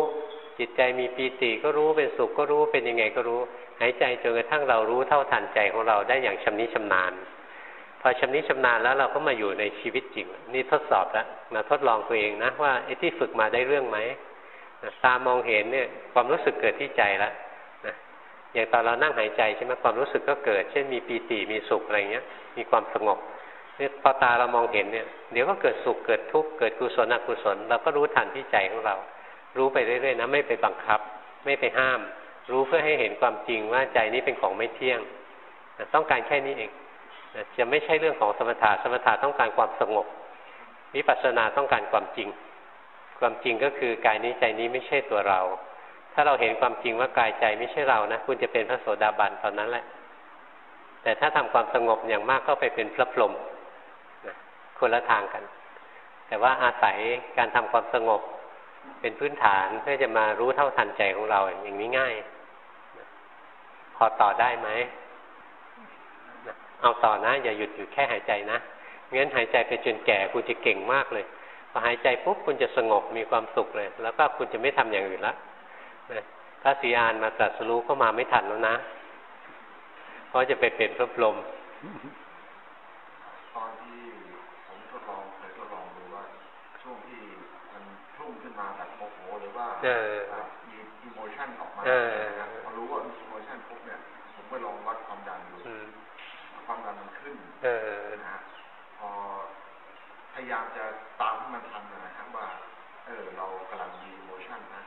Speaker 1: จิตใจมีปีติก็รู้เป็นสุขก็รู้เป็นยังไงก็รู้ หายใจจนกระทั่งเรารู้เท่าทันใจของเราได้อย่างชำนิชำนาญ พอชำนิชำนาญแล้วเราก็มาอยู่ในชีวิตจริง นี่ทดสอบแล้วมาทดลองตัวเองนะว่าไอ้ที่ฝึกมาได้เรื่องไหมตามองเห็นเนี่ยความรู้สึกเกิดที่ใจแล้วอย่างตอนเรานั่งหายใจใช่ไหมความรู้สึกก็เกิด เช่นมีปีติมีสุขอะไรเงี้ย มีความสงบเนี่ยพอตาเรามองเห็นเนี่ยเดี๋ยวก็เกิดสุขเกิดทุกข์เกิดกุศลอกุศลเราก็รู้ทันที่ใจของเรา รู้ไปเรื่อยๆนะไม่ไปบังคับ ไม่ไปห้าม รู้เพื่อให้เห็นความจริงว่าใจนี้เป็นของไม่เที่ยงต้องการแค่นี้เองจะไม่ใช่เรื่องของสมถะสมถะต้องการความสงบวิปัสสนาต้องการความจริง ความจริงก็คือกายนี้ใจนี้ไม่ใช่ตัวเรา ถ้าเราเห็นความจริงว่ากายใจไม่ใช่เรานะคุณจะเป็นพระโสดาบันตอนนั้นแหละ แต่ถ้าทำความสงบอย่างมากก็ไปเป็นพระพรหมคนละทางกัน แต่ว่าอาศัยการทำความสงบ เป็นพื้นฐานเพื่อจะมารู้เท่าทันใจของเราอย่างนี้ง่าย พอต่อได้ไหม เอาต่อนะ อย่าหยุดอยู่แค่หายใจนะงั้นหายใจไปจนแก่คุณจะเก่งมากเลยพอหายใจปุ๊บคุณจะสงบมีความสุขเลย แล้วก็คุณจะไม่ทำอย่างอื่นละพระสีอานมาตรัสรู้ก็มาไม่ทันแล้วนะ เพราะจะไปเป็นพระพรหม
Speaker 4: ตอนที่ผมทดลองเคยทดลองดูว่า ช่วงที่มันพุ่งขึ้นมาแบบโมโหหรือว่ามีอิโมชันออกมาพอรู้ว่ามีอิโมชันปุ๊บเนี่ย ผมไปลองวัดความดันดูความดันมันขึ้นนะฮะพอพยายามจะตามมันทันนะครับว่า เออ เรากำลังมีโมชั่นนะ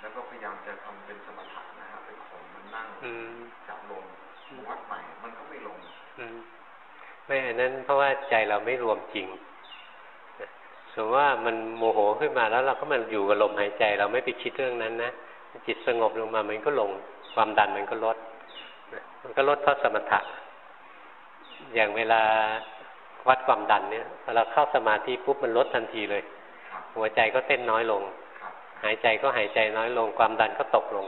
Speaker 4: แล้วก็พยายามจะทำเป็นสมถะนะฮะเป็นข่มันนั่งจับลงวัดใหม่ มันก็ไม่ลง
Speaker 1: ไม่อันนั้นเพราะว่าใจเราไม่รวมจริง สมมติว่ามันโมโหขึ้นมาแล้วเราก็มันอยู่กับลมหายใจ เราไม่ไปคิดเรื่องนั้นนะจิตสงบลงมามันก็ลงความดันมันก็ลด มันก็ลดเพราะสมถะ อย่างเวลาวัดความดันเนี่ยพอเราเข้าสมาธิปุ๊บมันลดทันทีเลย หัวใจก็เต้นน้อยลง หายใจก็หายใจน้อยลง ความดันก็ตกลง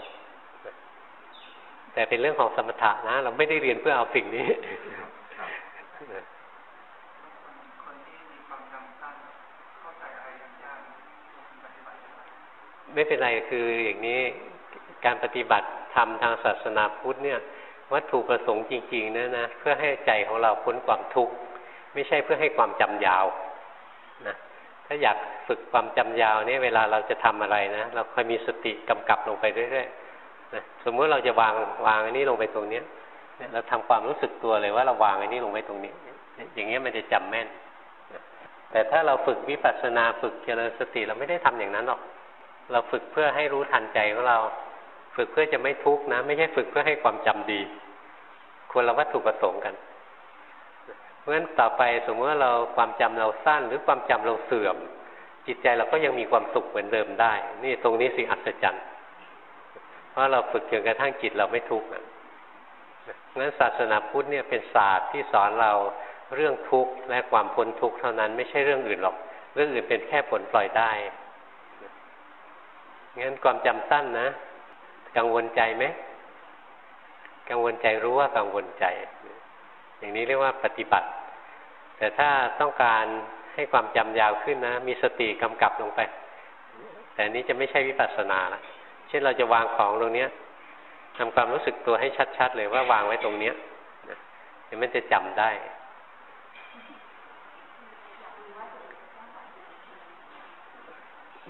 Speaker 1: แต่เป็นเรื่องของสมถะนะ เราไม่ได้เรียนเพื่อเอาสิ่งนี้ ไม่เป็นไรคืออย่างนี้การปฏิบัติธรรมทางศาสนาพุทธเนี่ย วัตถุประสงค์จริงๆนะนะเพื่อให้ใจของเราพ้นความทุกข์ไม่ใช่เพื่อให้ความจำยาวนะถ้าอยากฝึกความจำยาวนี่เวลาเราจะทำอะไรนะเราคอยมีสติกำกับลงไปเรื่อยๆนะสมมติเราจะวางวางอันนี้ลงไปตรงเนี้ยเราทำความรู้สึกตัวเลยว่าเราวางอันนี้ลงไปตรงนี้ อย่างเงี้ยมันจะจำแม่นแต่ถ้าเราฝึกวิปัสสนาฝึกเจริญสติเราไม่ได้ทำอย่างนั้นหรอก เราฝึกเพื่อให้รู้ทันใจของเรา ฝึกเพื่อจะไม่ทุกข์นะ ไม่ใช่ฝึกเพื่อให้ความจำดี ควรเราวัตถุประสงค์กัน เพราะฉะนั้นต่อไปสมมติว่าเราความจำเราสั้นหรือความจำเราเสื่อม จิตใจเราก็ยังมีความสุขเหมือนเดิมได้ นี่ตรงนี้สิอัศจรรย์เพราะเราฝึกจนกระทั่งจิตเราไม่ทุกข์เพราะฉะนั้นศาสนาพุทธเนี่ยเป็นศาสตร์ที่สอนเราเรื่องทุกข์และความพ้นทุกข์เท่านั้นไม่ใช่เรื่องอื่นหรอก เรื่องอื่นเป็นแค่ผลปล่อยได้ งั้นความจำสั้นนะ กังวลใจไหม กังวลใจรู้ว่ากังวลใจ อย่างนี้เรียกว่าปฏิบัติ แต่ถ้าต้องการให้ความจำยาวขึ้นนะ มีสติกำกับลงไป แต่นี้จะไม่ใช่วิปัสสนาละเช่นเราจะวางของตรงเนี้ยทำความรู้สึกตัวให้ชัดๆเลยว่าวางไว้ตรงเนี้ยเดี๋ยวมันจะจำได้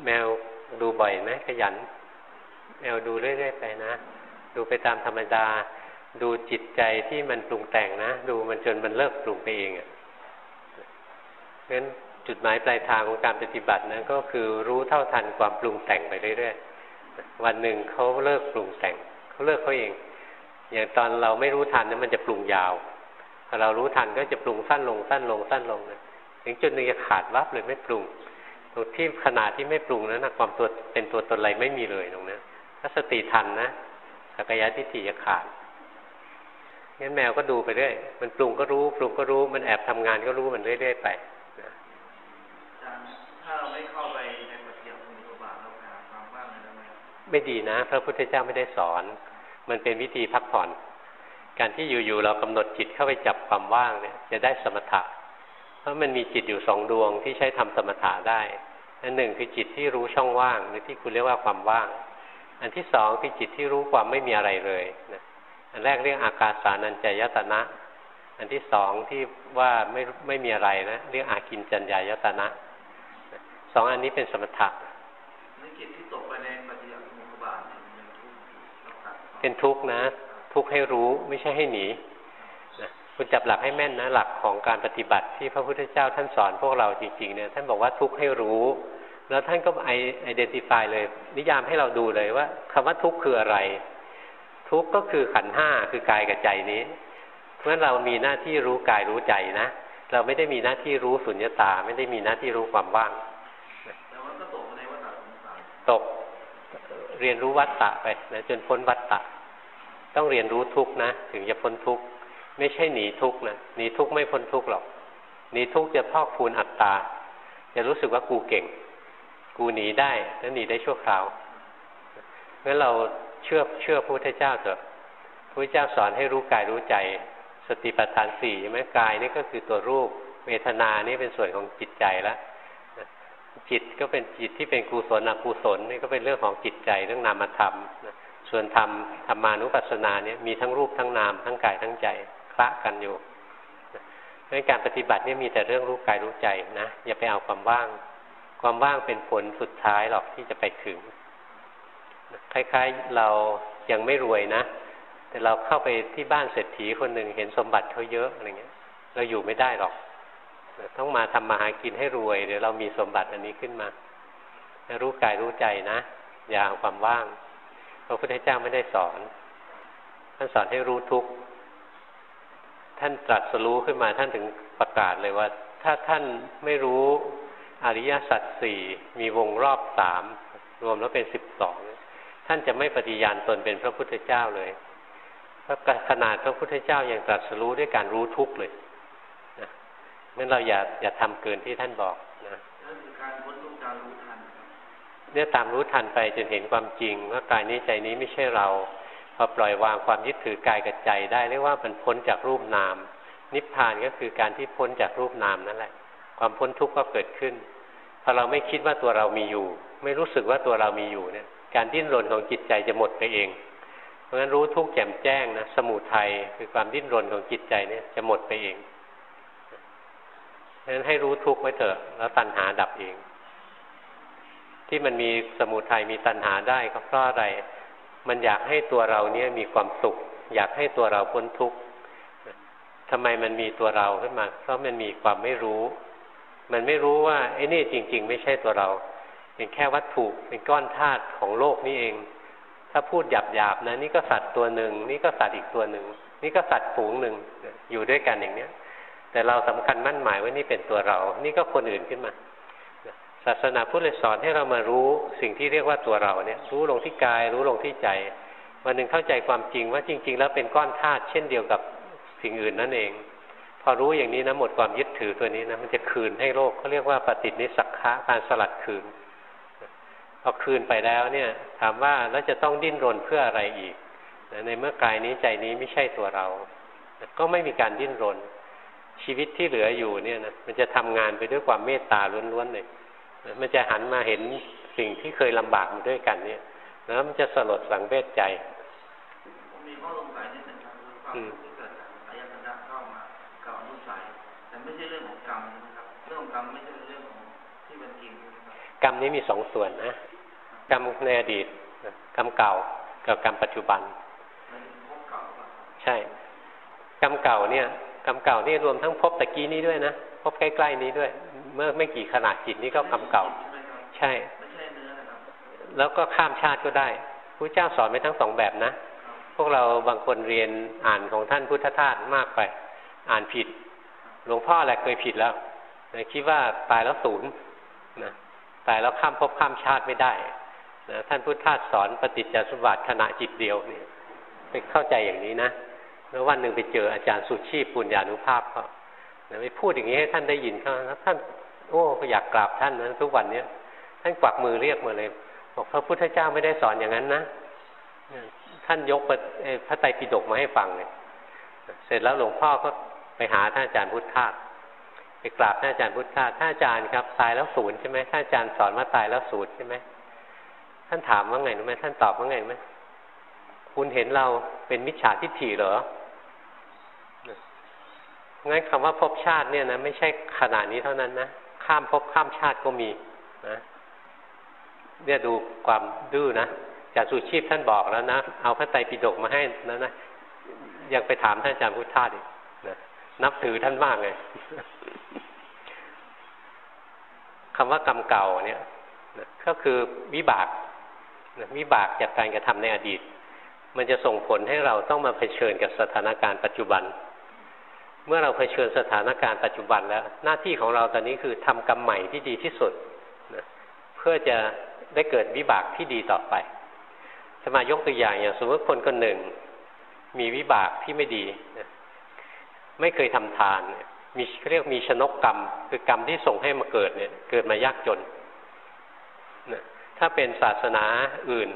Speaker 1: แมว ดูบ่อยไหมขยันแมวดูเรื่อยๆไปนะ ดูไปตามธรรมดา ดูจิตใจที่มันปรุงแต่งนะ ดูมันจนมันเลิกปรุงไปเองอะ่ะเพราะนั้นจุดหมายปลายทางของการปฏิบัตินะก็คือรู้เท่าทันความปรุงแต่งไปเรื่อยๆ วันหนึ่งเขาเลิกปรุงแต่งเขาเลิกเขาเอง อย่างตอนเราไม่รู้ทันนะมันจะปรุงยาวพอเรารู้ทันก็จะปรุงสั้นลงสั้นลงสั้นลงนะถึงจุดหนึ่งจะขาดวับเลยไม่ปรุง ตรงที่ขนาดที่ไม่ปรุงนั้นนะความตัวเป็นตัวตนอะไรไม่มีเลยตรงนั้นถ้าสติทันนะสักยะทิฏฐิจะขาดงั้นแมวก็ดูไปเรื่อยมันปรุงก็รู้ ปรุงก็รู้มันแอบทำงานก็รู้มันเรื่อยๆไป
Speaker 3: ถ้าเราไม่เข้าไปในปฏิบัติมีบาทเราหาความว่างได้ไหม
Speaker 1: ไม่ดีนะ พระพุทธเจ้าไม่ได้สอน มันเป็นวิธีพักผ่อน การที่อยู่ๆเรากำหนดจิตเข้าไปจับความว่างเนี่ย จะได้สมถะ เพราะมันมีจิตอยู่สองดวงที่ใช้ทำสมถะได้อันหนึ่งคือจิตที่รู้ช่องว่างหรือที่คุณเรียกว่าความว่าง อันที่สองคือจิตที่รู้ความไม่มีอะไรเลยนะอันแรกเรียกอากาสานัญจยตนะอัอันที่สองที่ว่าไม่ไม่มีอะไรนะเรียกอากินจัญญายตนะสองอันนี้เป็นสมถะ
Speaker 3: ในกิจที่ตกไปในปฏิยัติมุขบาท
Speaker 1: เป็นทุกข์นะ ทุกข์ให้รู้ไม่ใช่ให้หนีนะ คุณจับหลักให้แม่นนะหลักของการปฏิบัติที่พระพุทธเจ้าท่านสอนพวกเราจริงๆเนี่ยท่านบอกว่าทุกข์ให้รู้ แล้วท่านก็ไอไอเดนติฟายเลย นิยามให้เราดูเลยว่าคำว่าทุกข์คืออะไร ทุกข์ก็คือขันห้าคือกายกับใจนี้เพราะเรามีหน้าที่รู้กายรู้ใจนะเราไม่ได้มีหน้าที่รู้สุญญตา ไม่ได้มีหน้าที่รู้ความว่างตกเรียนรู้วัตตะไปนะจนพ้นวัตตะ ต้องเรียนรู้ทุกนะ ถึงจะพ้นทุก ไม่ใช่หนีทุกข์นะหนีทุกข์ไม่พ้นทุกข์หรอกหนีทุกข์จะพอกพูนอัตตาจะรู้สึกว่ากูเก่ง กูหนีได้แล้วหนีได้ชั่วคราวงั้นเราเชื่อเชื่อพระพุทธเจ้าเถอะพระพุทธเจ้าสอนให้รู้กายรู้ใจ สติปัฏฐานสี่ใช่ไหมกายนี่ก็คือตัวรูปเวทนานี่เป็นส่วนของจิตใจแล้วจิตก็เป็นจิตที่เป็นกุศลอกุศลนี่ก็เป็นเรื่องของจิตใจเรื่องนามธรรมส่วนธรรมธรรมานุปัสสนาเนี่ยมีทั้งรูปทั้งนามทั้งกายทั้งใจ คละกันอยู่ดังการปฏิบัติเนี่ยมีแต่เรื่องรู้กายรู้ใจนะอย่าไปเอาความว่าง ความว่างเป็นผลสุดท้ายหรอกที่จะไปถึงคล้ายๆเรายังไม่รวยนะ แต่เราเข้าไปที่บ้านเศรษฐีคนหนึ่งเห็นสมบัติเขาเยอะอะไรเงี้ย เราอยู่ไม่ได้หรอกต้องมาทำมาหากินให้รวยเดี๋ยวเรามีสมบัติอันนี้ขึ้นมา รู้กายรู้ใจนะ อย่าเอาความว่างพระพุทธเจ้าไม่ได้สอนท่านสอนให้รู้ทุกข์ ท่านตรัสรู้ขึ้นมาท่านถึงประกาศเลยว่า ถ้าท่านไม่รู้อริยสัจสี่มีวงรอบสามรวมแล้วเป็นสิบสองท่านจะไม่ปฏิญาณตนเป็นพระพุทธเจ้าเลยพราะขนาดพระพุทธเจ้ายังตรัสรู้ด้วยการรู้ทุกข์เลยนะงั้นเราอย่าอย่าทำเกินที่ท่านบอกนะ
Speaker 3: การพ้นทุกข์การรู้ทัน
Speaker 1: เนี่ยตามรู้ทันไปจนเห็นความจริงว่ากายนี้ใจนี้ไม่ใช่เรา พอปล่อยวางความยึดถือกายกับใจได้เรียกว่ามันพ้นจากรูปนาม นิพพานก็คือการที่พ้นจากรูปนามนั่นแหละ ความพ้นทุกข์ก็เกิดขึ้นพอเราไม่คิดว่าตัวเรามีอยู่ ไม่รู้สึกว่าตัวเรามีอยู่เนี่ย การดิ้นรนของจิตใจจะหมดไปเอง เพราะฉะนั้นรู้ทุกข์แจ่มแจ้งนะสมุทัยคือความดิ้นรนของจิตใจเนี่ยจะหมดไปเองเพราะฉะนั้นให้รู้ทุกข์ไว้เถอะแล้วตัณหาดับเอง ที่มันมีสมุทัยมีตัณหาได้ก็เพราะอะไร มันอยากให้ตัวเราเนี่ยมีความสุข อยากให้ตัวเราพ้นทุกข์ทำไมมันมีตัวเราขึ้นมาเพราะมันมีความไม่รู้ มันไม่รู้ว่าไอ้นี่จริง ๆ ไม่ใช่ตัวเรา เป็นแค่วัตถุเป็นก้อนธาตุของโลกนี้เอง ถ้าพูดหยาบๆนะนี่ก็สัตว์ตัวหนึ่ง นี่ก็สัตว์อีกตัวหนึ่ง นี่ก็สัตว์ฝูงหนึ่งอยู่ด้วยกันอย่างเนี้ย แต่เราสำคัญมั่นหมายว่านี่เป็นตัวเรา นี่ก็คนอื่นขึ้นมา ศาสนาพุทธเลยสอนให้เรามารู้สิ่งที่เรียกว่าตัวเราเนี่ย รู้ลงที่กาย รู้ลงที่ใจวันหนึ่งเข้าใจความจริงว่าจริง ๆ แล้วเป็นก้อนธาตุเช่นเดียวกับสิ่งอื่นนั่นเอง พอรู้อย่างนี้นะหมดความยึดถือตัวนี้นะมันจะคืนให้โลกเขาเรียกว่าปฏินิสักคะการสลัดคืนพอคืนไปแล้วเนี่ย ถามว่าแล้วจะต้องดิ้นรนเพื่ออะไรอีกในเมื่อกายนี้ใจนี้ไม่ใช่ตัวเรา ก็ไม่มีการดิ้นรน ชีวิตที่เหลืออยู่เนี่ยนะมันจะทำงานไปด้วยความเมตตาล้วนๆเลย มันจะหันมาเห็นสิ่งที่เคยลำบากมาด้วยกันเนี่ยแล้วมันจะสลดสังเวชใจ
Speaker 3: มีข้อสงสัยนิดนึงครับความที่เกิดจากอายตนะเข้ามากับอนุสัยแต่ไม่ใช่เรื่องของกรรมนะครับ เรื่องของกรรมไม่ใช่เรื่องของที่มันจริง
Speaker 1: กรรมนี้มีสองส่วนนะกรรมในอดีตกรรมเก่ากับกรรมปัจจุบัน ใช่ กรรมเก่าเนี่ยกรรมเก่านี่รวมทั้งพบตะกี้นี้ด้วยนะพบใกล้ ๆ นี้ด้วย เมื่อไม่กี่ขนาดจิตนี่ก็กรรมเก่า ใช่ แล้วก็ข้ามชาติก็ได้พระเจ้าสอนไปทั้งสองแบบนะ พวกเราบางคนเรียนอ่านของท่านพุทธทาสมากไป อ่านผิด หลวงพ่อแหละเคยผิดแล้วคิดว่าตายแล้วศูนย์นะตายแล้วข้ามภพข้ามชาติไม่ได้นะท่านพุทธาสอนปฏิจจสมบัติขณะจิตเดียวเนี่ยไปเข้าใจอย่างนี้นะแล้ววันหนึ่งไปเจออาจารย์สุชีพปุญญานุภาพเขาไปพูดอย่างนี้ให้ท่านได้ยินเขาท่าน โอ้อยากกราบท่านนะทุกวันเนี้ยท่านกวักมือเรียกมาเลย บอกพระพุทธเจ้าไม่ได้สอนอย่างนั้นนะท่านยกพระไตรปิฎกมาให้ฟังเลยเสร็จแล้วหลวงพ่อก็ไปหาท่านอาจารย์พุทธาไปกราบท่านอาจารย์พุทธาท่านอาจารย์ครับตายแล้วศูนย์ใช่ไหมท่านอาจารย์สอนว่าตายแล้วศูนย์ใช่ไหมท่านถามว่าไงรู้ไหมท่านตอบว่าไงรู้ไหมคุณเห็นเราเป็นมิจฉาทิฏฐิเหรองั้นคำว่าภพชาติเนี่ยนะไม่ใช่ขนาดนี้เท่านั้นนะ ข้ามภพข้ามชาติก็มีนะเนี่ยดูความดื้อนะจากสุชีพท่านบอกแล้วนะ เอาพระไตรปิฎกมาให้นะนะยังไปถามท่านอาจารย์พุทธาอีกนะนับถือท่านมากเลยคำว่ากรรมเก่าเนี่ยนะก็คือวิบากนะวิบากจากการกระทำในอดีต มันจะส่งผลให้เราต้องมาเผชิญกับสถานการณ์ปัจจุบัน เมื่อเราเผชิญสถานการณ์ปัจจุบันแล้ว หน้าที่ของเราตอนนี้คือทำกรรมใหม่ที่ดีที่สุดนะเพื่อจะได้เกิดวิบากที่ดีต่อไปสมายกตัวอย่างอย่างสมมติคนคนหนึ่ง มีวิบากที่ไม่ดีนะไม่เคยทำทานเนี่ยมีเรียกมีชนกกรรม คือกรรมที่ส่งให้มาเกิดเนี่ย เกิดมายากจนนะถ้าเป็นศาสนาอื่น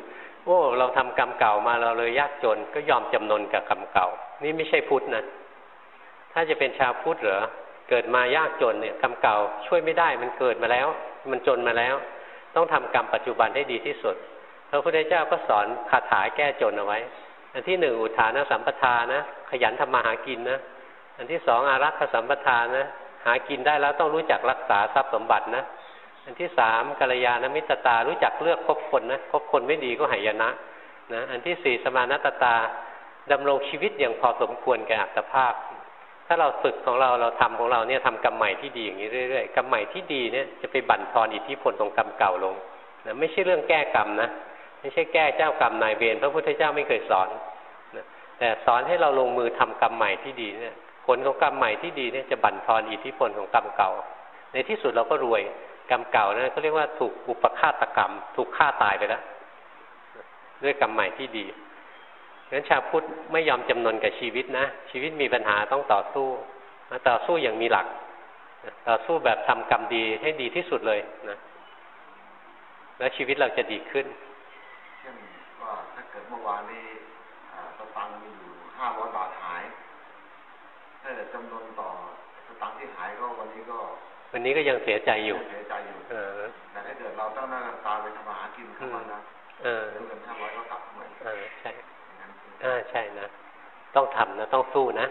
Speaker 1: โอ้เราทำกรรมเก่ามาเราเลยยากจน ก็ยอมจำนนกับกรรมเก่า นี่ไม่ใช่พุทธนะ ถ้าจะเป็นชาวพุทธเหรอเกิดมายากจนเนี่ยกรรมเก่าช่วยไม่ได้มันเกิดมาแล้ว มันจนมาแล้ว ต้องทำกรรมปัจจุบันให้ดีที่สุดพระพุทธเจ้าก็สอนคาถาแก้จนเอาไว้ อันที่หนึ่งอุทานะสัมปทานะ ขยันทำมาหากินนะอันที่สองอารักขสัมปทานะ หากินได้แล้วต้องรู้จักรักษาทรัพย์สมบัตินะอันที่สามกัลยาณมิตรตารู้จักเลือกคบคนนะคบคนไม่ดีก็หายนะนะ อันที่สี่สมานตตาดำรงชีวิตอย่างพอสมควรแก่อัตภาพ ถ้าเราฝึกของเราเราทำของเราเนี่ยทำกรรมใหม่ที่ดีอย่างนี้เรื่อยๆกรรมใหม่ที่ดีเนี่ยจะไปบั่นทอนอิทธิพลของกรรมเก่าลงนะไม่ใช่เรื่องแก้กรรมนะไม่ใช่แก้เจ้ากรรมนายเวรพระพุทธเจ้าไม่เคยสอนนะแต่สอนให้เราลงมือทำกรรมใหม่ที่ดีเนี่ยผลของกรรมใหม่ที่ดีเนี่ยจะบั่นทอนอิทธิพลของกรรมเก่า ในที่สุดเราก็รวยกรรมเก่านะเขาเรียกว่าถูกอุปฆาตกรรม ถูกฆ่าตายไปแล้วด้วยกรรมใหม่ที่ดี งั้นชาวพุทธไม่ยอมจำนนกับชีวิตนะ ชีวิตมีปัญหาต้องต่อสู้ต่อสู้อย่างมีหลัก ต่อสู้แบบทำกรรมดีให้ดีที่สุดเลยนะแล้วชีวิตเราจะดีขึ้น
Speaker 4: เช่นว่าถ้าเกิดเมื่อวานนี้สตังค์มีอยู่ห้าร้อยบาทหาย ถ้าเกิดจำนวนต่อสตังค์ที่หายก็วันนี้ก็
Speaker 1: วันนี้ก็ยังเสียใจอยู่
Speaker 4: เสียใจอยู่
Speaker 1: เออ
Speaker 4: แต่ถ้าเกิดเราต้องหน้าตาไปทำมาหากินเข้ามานะ
Speaker 1: เออ
Speaker 4: เงินห้าร้อยก็กลับมา
Speaker 1: เออใช่
Speaker 4: อ่า
Speaker 1: ใช่นะ ต้องทำนะ ต้องสู้นะ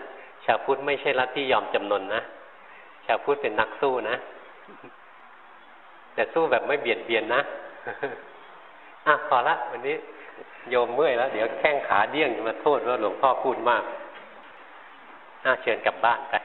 Speaker 1: ชาวพุทธไม่ใช่รัฐที่ยอมจำนนนะ ชาวพุทธเป็นนักสู้นะ แต่สู้แบบไม่เบียดเบียนนะอะพอละวันนี้โยมเมื่อยแล้ว เดี๋ยวแข้งขาเดี้ยงมาโทษว่าหลวงพ่อพูดมากอะเชิญกลับบ้านไป